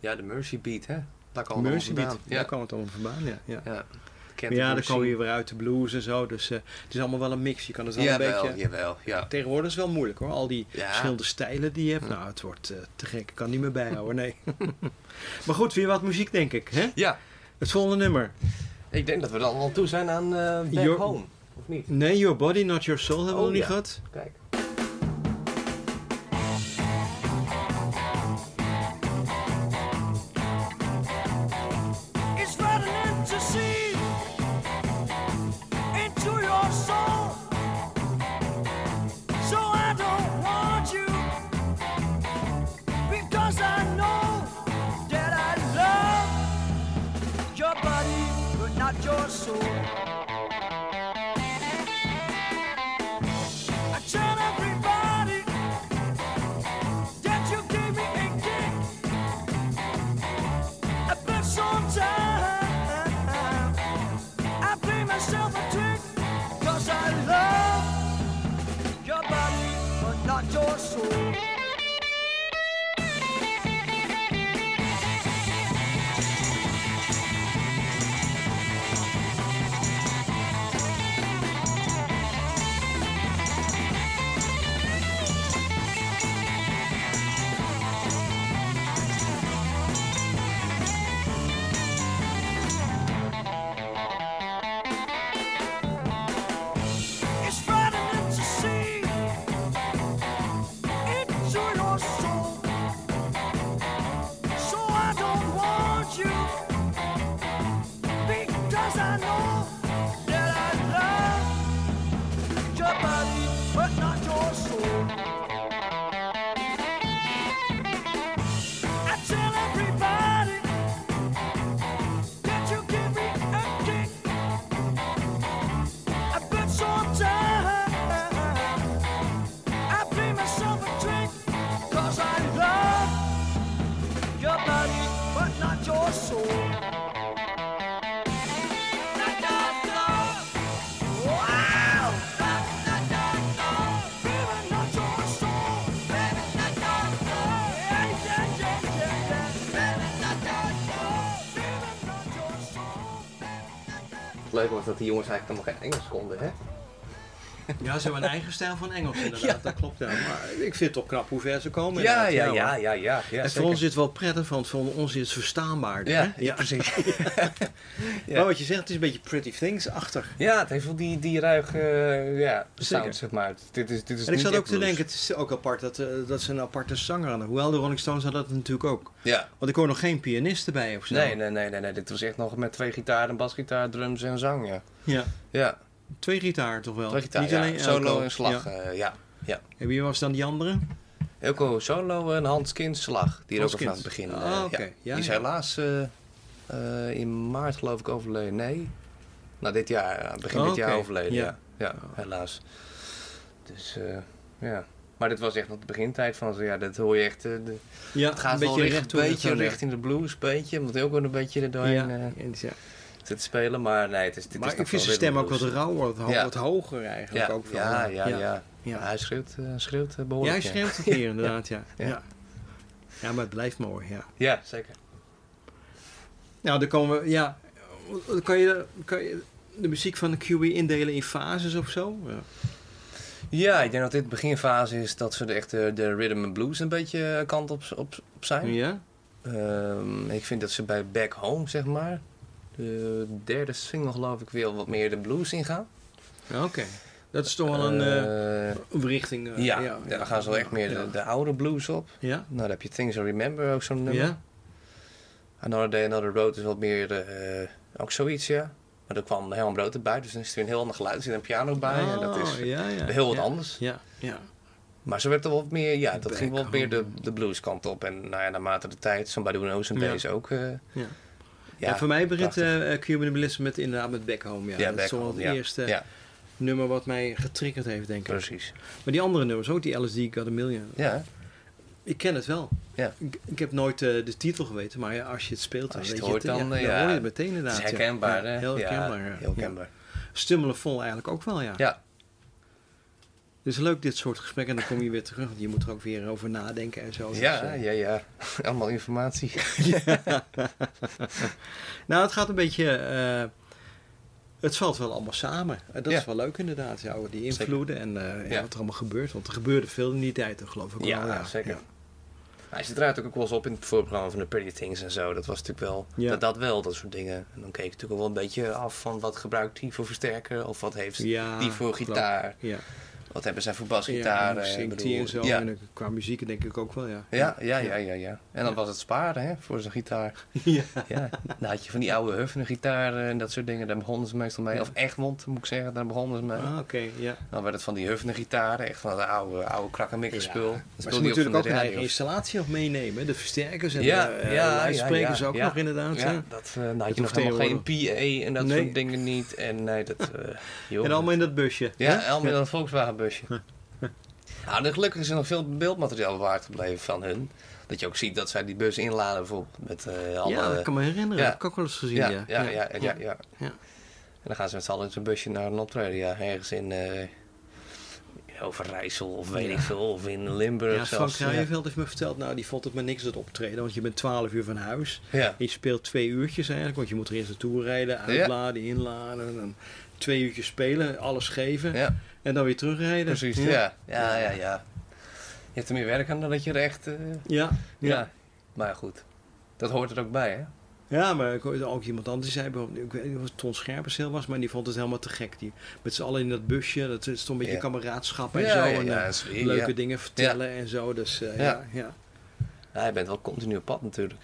Ja, de Mercy Beat, hè. Daar kan het Mercy Beat, daar kwam het allemaal vandaan, ja. ja. ja. Maar ja, dan kwam je weer uit de blues en zo, dus eh, het is allemaal wel een mix. Je kan het wel Ja, een wel, beetje... jawel, ja. Tegenwoordig is het wel moeilijk hoor, al die Ja. verschillende stijlen die je hebt. Nou, het wordt eh, te gek, ik kan niet meer bijhouden, nee. maar goed, weer wat muziek denk ik, hè? Ja, Het volgende nummer. ik denk dat we dan al toe zijn aan Back Your- Home. Of niet? Nee, Your Body, Not Your Soul hebben we Oh, nog niet gehad. Kijk. Leuke was dat die jongens eigenlijk helemaal geen Engels konden, hè? Ja, ze hebben een eigen stijl van Engels inderdaad, dat klopt ja. Maar ik vind het toch knap hoe ver ze komen Ja, ja, ja, ja, ja. ja en voor ons is het wel prettig, want voor ons is het verstaanbaarder. Ja, ja, precies. Ja. Maar wat je zegt, het is een beetje Pretty Things-achtig. Ja, het heeft wel die, die ruige uh, ja, sound, zeg maar. Dit is, dit is En ik zat ook te denken, het is ook apart dat, eh, dat ze een aparte zanger hadden. Hoewel de Rolling Stones hadden dat natuurlijk ook. Ja. Want ik hoor nog geen pianist erbij of zo. Nee, nee, nee, nee, nee. Dit was echt nog met twee gitaren, basgitaar, drums en zang, ja. Ja, Ja, twee gitaar toch wel? twee gitaar, Niet ja. alleen Solo en slag, Ja. eh, ja. ja. En wie was dan die andere? Elko solo en Hans slag, die er ook al van het begin... Eh, oké. ja. Ja, die is helaas eh, eh, in maart geloof ik overleden. Nee, nou dit jaar, eh, begin Oh, dit jaar overleden, Ja. ja. Ja, helaas. Dus, eh, ja. Maar dit was echt nog de begintijd van ze. Ja, dat hoor je echt... de, Ja, het gaat een wel beetje recht toe richting de blues, beetje. Omdat hij ook wel een beetje er doorheen Ja, te spelen. Maar nee, het is, dit Maar is ik vind zijn stem ook wat rauwer, wat, ho- Ja. wat hoger eigenlijk Ja, ook wel. ja, ja, ja, ja. Hij schreeuwt, schreeuwt eh, Ja, behoorlijk. hij schreeuwt het hier inderdaad, ja. Ja. ja. Ja, maar het blijft mooi, ja. Ja, zeker. Nou, dan komen we, ja, kan je, kan je de muziek van de QE indelen in fases of zo? Ja. Ja, ik denk dat dit beginfase is dat ze de echte de rhythm and blues een beetje eh, kant op, op, op zijn. Ja? Ehm, ik vind dat ze bij Back Home, zeg maar, de derde single geloof ik, weer wat meer de blues ingaan. Oké. Dat is toch wel een, eh, Eh, richting. ja, ja, daar gaan ze wel echt meer de oude blues op. Ja? Nou, dan heb je Things I Remember, ook zo'n nummer. Ja? Another Day, Another Road is wat meer eh, ook zoiets, ja. Maar er kwam Herman Brood erbij, dus dan is er een heel ander geluid. Er zit een piano bij en dat is Oh, ja, ja. heel wat anders. Ja, ja. Maar ze werd er wat meer, ja, dat Back ging wel wat meer de, de blues kant op. En nou ja, naarmate de tijd, Somebody Who Knows and. Days ook. eh, Ja. voor mij begint prachtig. eh met inderdaad met Back Home. Ja, Ja, dat Back is wel het eerste nummer wat mij getriggerd heeft, denk ik. precies. Maar die andere nummers, ook die LSD Got a Million, Ja, ik ken het wel. Ja. Ik, ik heb nooit eh, de titel geweten, maar ja, als je het speelt, dan je weet het hoort, je het. dan, ja, eh, dan ja, hoor je het meteen het inderdaad. is ja. herkenbaar, Ja, hè? heel Ja, herkenbaar. ja. heel herkenbaar. Stummelen vol eigenlijk ook wel, ja. Ja. Het is leuk dit soort gesprekken en dan kom je weer terug, want je moet er ook weer over nadenken en zo. Dus, Ja, eh, ja, ja. Allemaal informatie. Nou, het gaat een beetje. Het valt wel allemaal samen. En dat Ja. is wel leuk inderdaad. Ja, die invloeden en eh, ja, wat er allemaal gebeurt. Want er gebeurde veel in die tijd, geloof ik Ja, wel. Ja, zeker. Ja. Hij zit eruit ook wel eens op in het voorprogramma van de Pretty Things en zo. Dat was natuurlijk wel, dat, dat wel, dat soort dingen. En dan keek je natuurlijk wel een beetje af van wat gebruikt hij voor versterker. Of wat heeft die voor klopt. gitaar. Ja, Wat hebben zij voor ja, basgitaar. en eh, zingt bedoel, hij en zo. Ja. En eh, qua muziek denk ik ook wel, ja. Ja, ja, ja, ja, ja. En dan Ja. was het sparen hè, voor zijn gitaar. ja. Ja, dan had je van die oude Huffner gitaren en dat soort dingen. Daar begonnen ze meestal mee. Ja. Of Egmond moet ik zeggen, daar begonnen ze mee. Ah, oké, ja. Dan werd het van die Huffner gitaren, echt van dat oude, oude krakkemikke spul. Ja. Dat Maar ze natuurlijk ook een de eigen installatie nog meenemen. De versterkers en Ja, de eh, ja, luidsprekers ja, ja, ook ja. nog inderdaad. Ja, Ja. dat, eh nou had Dat je nog helemaal geen PA en dat Nee. soort dingen niet. En nee, dat... eh. En allemaal in dat busje. Ja, allemaal in een Volkswagen busje. Nou, en gelukkig is er nog veel beeldmateriaal bewaard gebleven van hun. Dat je ook ziet dat zij die bus inladen bijvoorbeeld met alle... Ja, dat kan me herinneren. ja. Dat heb ik ook wel eens gezien. ja, Ja, ja, ja, ja. En dan gaan ze met z'n allen in zo'n busje naar een optreden. Ja, ergens in... eh Overijssel of weet Ja. ik veel. Of in Limburg Ja, Frank zelfs. Kruijeveld heeft me verteld, nou die vond het maar niks dat optreden, want je bent 12 uur van huis. Ja. Je speelt twee uurtjes eigenlijk, want je moet er eerst naartoe rijden, uitladen, inladen, en dan twee uurtjes spelen, alles geven ja, en dan weer terugrijden. precies. Ja. Ja, ja, ja, Je hebt er meer werk aan dan dat je er echt... eh, Ja, ja. ja. maar goed. Dat hoort er ook bij, hè? Ja, maar ik hoorde ook iemand anders die zei, bijvoorbeeld, ik weet niet of het Ton Scherpenzeel was, maar die vond het helemaal te gek. Die, met z'n allen in dat busje, dat is toch een beetje Ja. kameraadschap en Ja, zo. ja, en ja, eh, dat is weer, leuke ja. dingen vertellen en zo. Dus eh, Ja. ja. Ja, Ja, je bent wel continu op pad natuurlijk.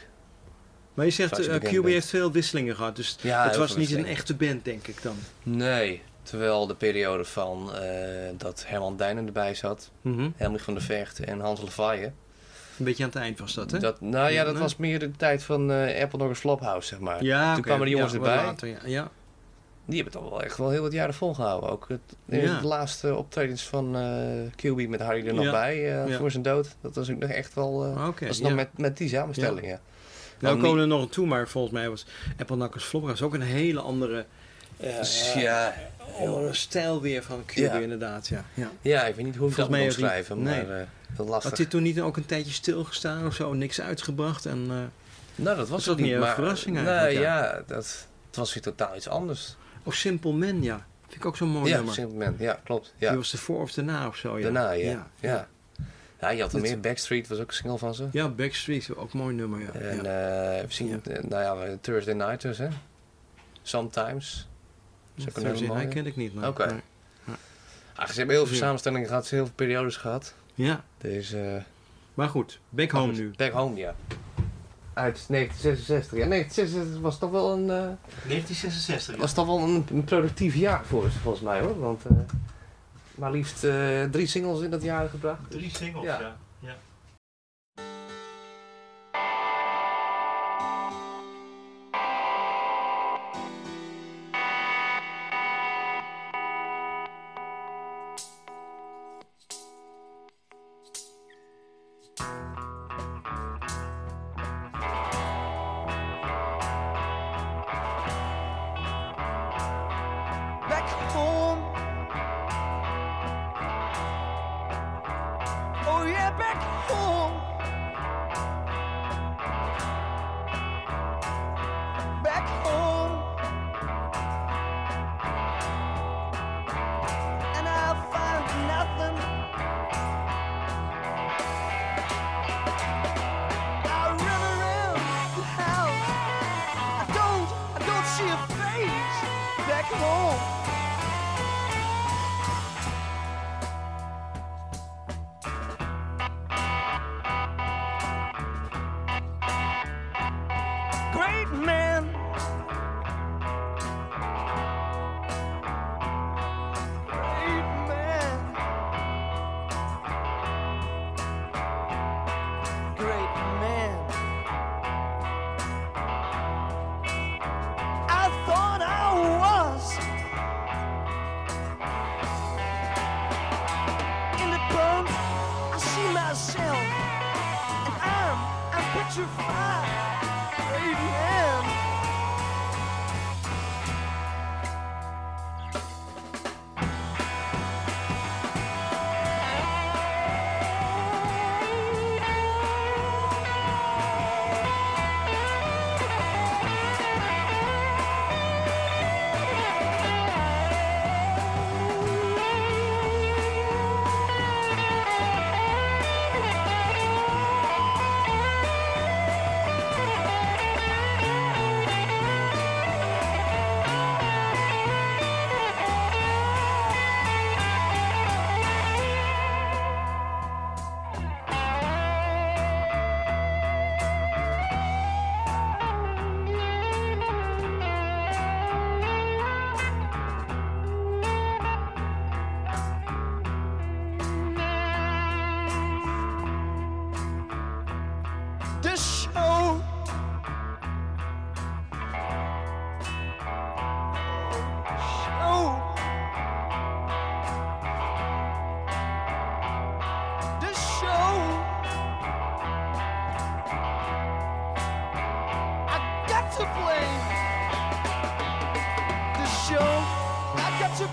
Maar je zegt, bekend QB bent. heeft veel wisselingen gehad, dus Ja, het was niet een echte band, denk ik dan. Nee, terwijl de periode van eh, dat Herman Dijnen erbij zat, Mhm. Helmich van der Vecht en Hans Lavaille. Een beetje aan het eind was dat, hè? Dat, nou ja, dat was meer de tijd van eh Apple Doggers Flophouse, zeg maar. ja, toen kwamen die jongens ja, erbij. later, ja. ja. Die hebben toch wel echt wel heel wat jaren volgehouden. Ook het, Ja. de laatste optredens van eh QB met Harry er nog Ja. bij Ja. voor zijn dood. Dat was ook nog echt wel... Ah, Oké, was ja. nog met, met die samenstelling, ja. Nou, we komen er nog aan toe, maar volgens mij was Apple Knuckles Flophouse ook een hele andere, Dus ja, andere stijl weer van Ja. inderdaad, ja. ja. ja, ik weet niet hoe ik dat Volgens moet ook niet. omschrijven, Nee. maar eh lastig. Had dit toen niet ook een tijdje stilgestaan of zo, niks uitgebracht? En, eh, Nou, dat was Dat het niet. meer een verrassing Nee, eigenlijk, ja, dat, het was weer totaal iets anders. oh, Simple Man, ja. Vind ik ook zo'n mooi ja, nummer. simplement. Ja, klopt. Ja. Die was ervoor of daarna of zo, ja. Daarna, ja. Ja, Ja, ja. je had er meer. Backstreet was ook een single van ze. Ja, Backstreet, ook een mooi nummer, ja. En ja. eh, we zien, eh, nou ja, Thursday Nighters, hè. Sometimes. Is ook een hele ken ik niet, maar... Oké. maar- Ah, ze hebben heel veel Ja. samenstellingen gehad, ze hebben heel veel periodes gehad. Ja, Dus, eh maar goed, Back Home goed, nu. Back Home, ja. Uit 1966. Ja, 1966 was toch wel een, eh, 1966, was toch wel een, een productief jaar voor ze, volgens mij hoor. Want eh, maar liefst eh, drie singles in dat jaar gebracht. Drie singles, Ja. ja. back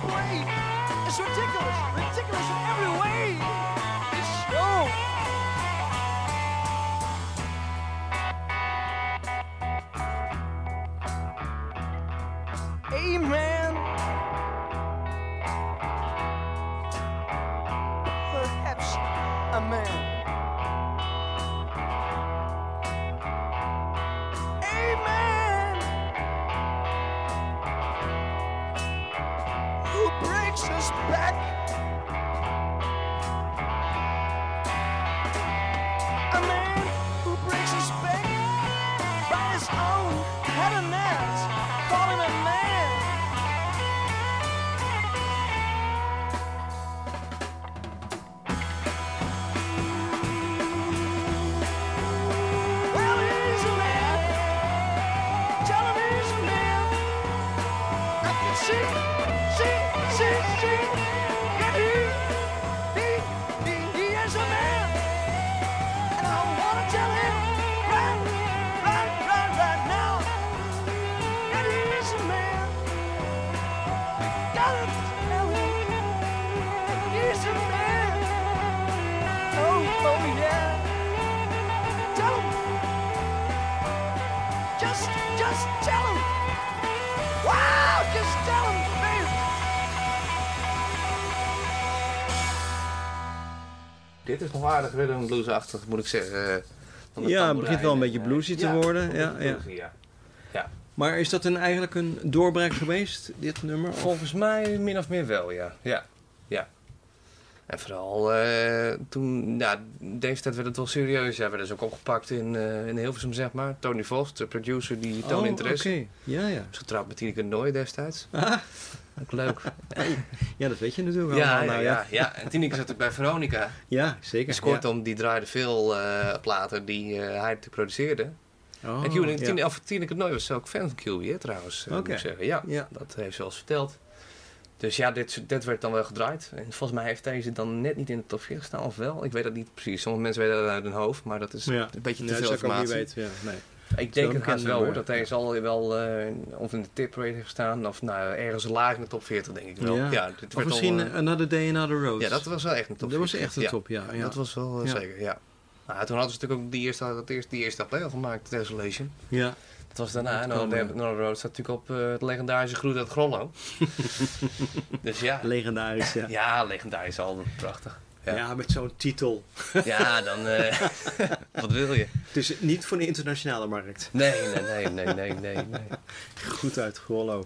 Play it's ridiculous. Ridiculous in every way Dit is nog aardig rhythm and bluesachtig, moet ik zeggen. eh, van de Ja, het begint wel een beetje bluesy te ja, worden, een ja, ja. bluesy, ja. Maar is dat een, eigenlijk een doorbraak geweest, dit nummer? Volgens mij min of meer wel, ja. Ja, ja. En vooral eh, toen, ja, deze tijd werd het wel serieus. Hij werd dus ook opgepakt in, eh in Hilversum, zeg maar. Tony Vos, de producer, die toonde Oh, interesse. Oké, ja, ja. is getrouwd met Tineke Nooy destijds. Ah, Ook leuk. ja, dat weet je natuurlijk ja, allemaal. ja, nou, ja, ja. En Tineke zat ook bij Veronica. Ja, zeker. Dus kortom, die draaide veel eh, platen die hij produceerde. Ja. Oh, en Q, ja. Tineke Nooy was ook fan van QB, hè, trouwens. Moet ik zeggen. Ja, Ja. dat heeft ze wel eens verteld. Dus ja, dit, dit werd dan wel gedraaid. En volgens mij heeft deze dan net niet in de top 40 gestaan, of wel? Ik weet dat niet precies. Sommige mensen weten dat uit hun hoofd, maar dat is Ja. een beetje te veel ik. Ja, nee. Ik denk het haast wel hoor, dat deze al wel eh, of in de tip rate heeft gestaan, of nou, ergens laag in de top 40 denk ik wel. Ja. Dit Of misschien al, eh, Another Day, Another Road. ja, dat was wel echt een top Dat was 40, echt een top, ja. Dat was wel eh, Ja. zeker, ja. Nou, toen hadden ze natuurlijk ook die eerste, dat eerste, die eerste LP al gemaakt, Desolation. ja. Dat was daarna. De Another Road staat natuurlijk op eh, het legendarische Groet uit Grollo. dus ja. Legendarisch, ja. Ja, legendarisch al. Prachtig. Ja, Ja, met zo'n titel. ja dan... eh, wat wil je? Dus niet voor de internationale markt. Nee, nee, nee, nee, nee, nee. Goed uit Grollo.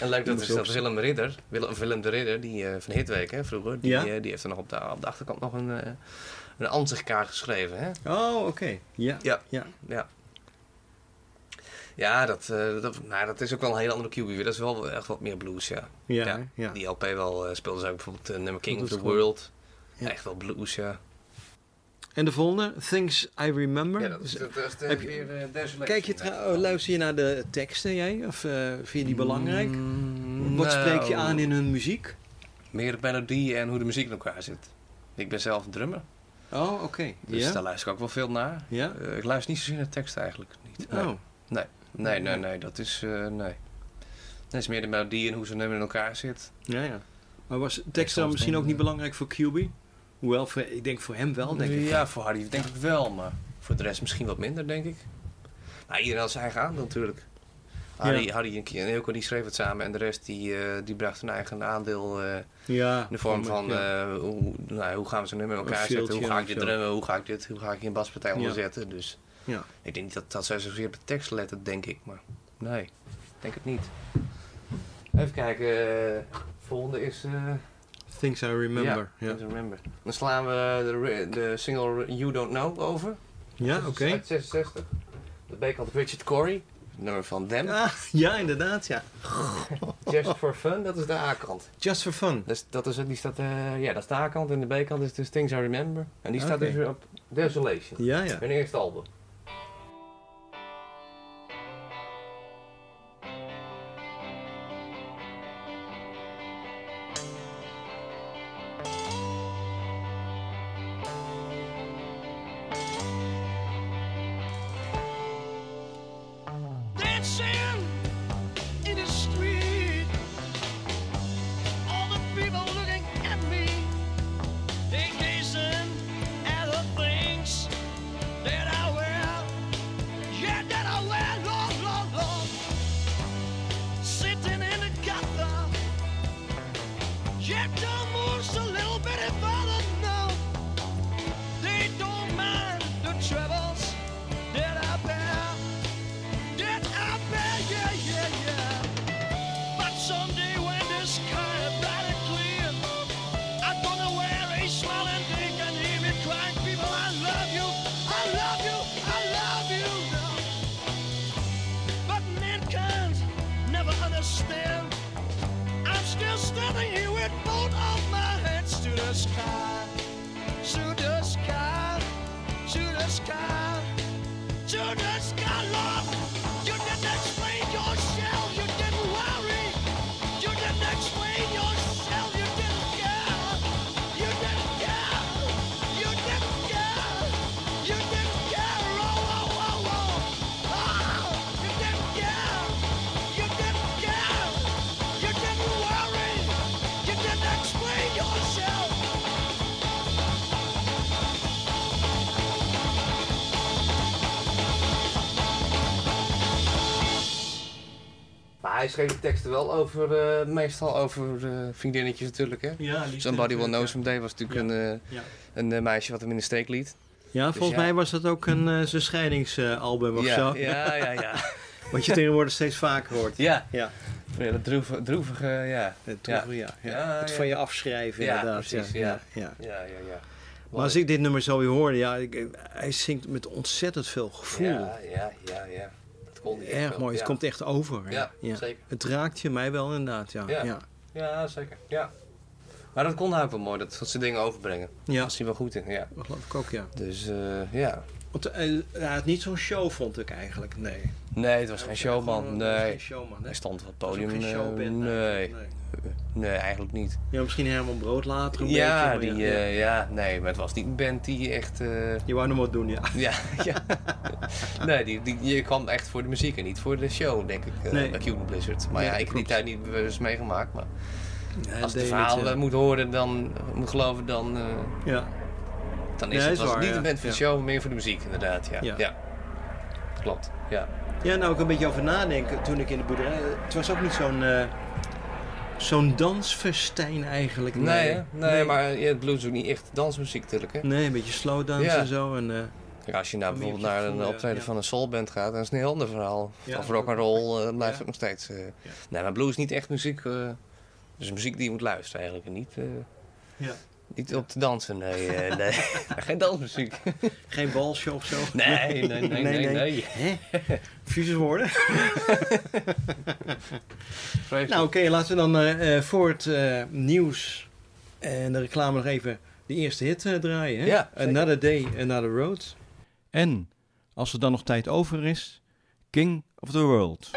En leuk dat is dat ook- Willem Ridder, Willem, Willem de Ridder, die eh, van Hitweek hè, vroeger, die, Ja. die heeft er nog op de, op de achterkant nog een, een ansichtkaart geschreven. Hè? Oh, oké. Ja. Ja. ja. Ja. Ja, dat, eh, dat, nou, dat is ook wel een hele andere QB weer. Dat is wel echt wat meer blues, ja. Ja, Ja, ja. Die LP wel eh, speelde ze ook bijvoorbeeld eh, nummer King of the World. Ja. Echt wel blues, ja. En de volgende, Things I Remember. Ja, dat is, dat is weer. Kijk je oh, luister je naar de teksten jij? Of vind je die belangrijk? Mm, Wat spreek je nou, aan in hun muziek? Meer de melodie en hoe de muziek in elkaar zit. Ik ben zelf een drummer. Oh, oké. Dus daar luister ik ook wel veel naar. Ja? Ik luister niet zozeer naar tekst eigenlijk. Niet. Nee. Oh, Nee, nee, nee, dat is, eh, nee. Dat is meer de melodie en hoe ze nummer in elkaar zit. ja, ja. Maar was tekst dan misschien ook niet belangrijk voor QB? Hoewel, voor, ik denk voor hem wel, denk ik. Ja, voor Hardy denk ik wel, maar voor de rest misschien wat minder, denk ik. Maar iedereen had zijn eigen aandeel natuurlijk. Hardy, Ja. Hardy en Hilco die schreef het samen en de rest die, eh, die bracht hun eigen aandeel eh, Ja. in de vorm van ja. eh, hoe, nou, hoe gaan we ze nummer in elkaar zetten, hoe ga ik dit drummen, hoe ga ik dit, hoe ga ik hier een baspartij Ja. onderzetten. Dus Ja. ik denk niet dat, dat zij zozeer op de tekst letten, denk ik, maar nee, ik denk het niet. Even kijken, eh, volgende is... eh, Things I Remember. Ja, Things I remember. Dan slaan we de, de single You Don't Know over. ja oké. is Uit 66. De B-kant Richard Corey. Nummer van Them. Ah, ja, inderdaad, ja. Just for Fun, dat is de A-kant. Just for fun. Dus dat is, die staat, eh, ja, dat is de A-kant en de B-kant is dus Things I Remember. En die staat Oké. dus weer op Desolation. Ja, ja. Hun eerste album. Hij schreef de teksten wel over, eh, meestal over eh, vriendinnetjes natuurlijk, hè. Ja, Somebody Will Know Someday was natuurlijk Ja. een, eh, Ja. een meisje wat hem in de steek liet. Ja, volgens ja. mij was dat ook een eh, zijn scheidingsalbum of ja, zo. ja, ja, ja. Wat je tegenwoordig steeds vaker hoort. ja. Ja, Ja, dat droevige, droevige ja. het, ja. Ja, ja. Ja, het van je afschrijven Ja, inderdaad. precies, ja. ja. Ja, Ja, ja, ja. Maar als ik dit nummer zo weer hoorde, ja, ik, hij zingt met ontzettend veel gevoel. Ja, ja, ja, ja. Dat kon niet echt Erg mooi, ja. het komt echt over. Ja, zeker. Het raakt je mij wel inderdaad, ja. Ja. Ja. Ja, zeker. Ja. Maar dat kon hij ook wel mooi, dat, dat ze dingen overbrengen. Ja, Daar was hij wel goed in, ja. dat geloof ik ook, ja. Dus, eh, ja. Want hij had niet zo'n show, vond ik eigenlijk, nee. Nee, het was geen showman. was Nee. Geen showman, hè? Hij stond op het podium. geen eh, showband, nee. nee. Eigenlijk niet. Ja, misschien Herman Brood later een Ja, beetje. die, ja. eh, ja, nee, maar het was niet een band die echt... eh, Je wou nog wat doen, ja. ja, ja. nee, die, die, je kwam echt voor de muziek en niet voor de show, denk ik, eh, Nee. bij Cuban Blizzard. Maar ja, ik heb die tijd niet bewust meegemaakt, maar Ja, als het verhaal eh, eh, moet horen, dan moet geloven, dan, eh, Ja, dan is het, was niet een band voor de show, maar meer voor de muziek, inderdaad. Ja, Ja. ja. klopt. Ja. Ja, nou ik een beetje over nadenken toen ik in de boerderij... Het was ook niet zo'n eh, zo'n dansfestijn eigenlijk. Nee, nee, maar ja, blues is ook niet echt dansmuziek natuurlijk. Hè? Nee, een beetje slow dance Ja. en zo. En, eh, Kijk, als je nou bijvoorbeeld naar een ja, optreden ja. van een soulband gaat, dan is het een heel ander verhaal. Ja, of rock and roll eh, blijft Ja. ook nog steeds. eh. Nee, maar blues is niet echt muziek. dus muziek die je moet luisteren eigenlijk. en Niet, ja. Niet op te dansen, nee. eh, nee. Geen dansmuziek. Geen balsje of zo. Nee, nee, nee, nee. nee, Hè? Fuses worden. Nou oké, laten we dan eh, eh, voor het nieuws en de reclame nog even de eerste hit eh, draaien. Hè? Ja. Another Day, Another Road. En, als er dan nog tijd over is, King of the World.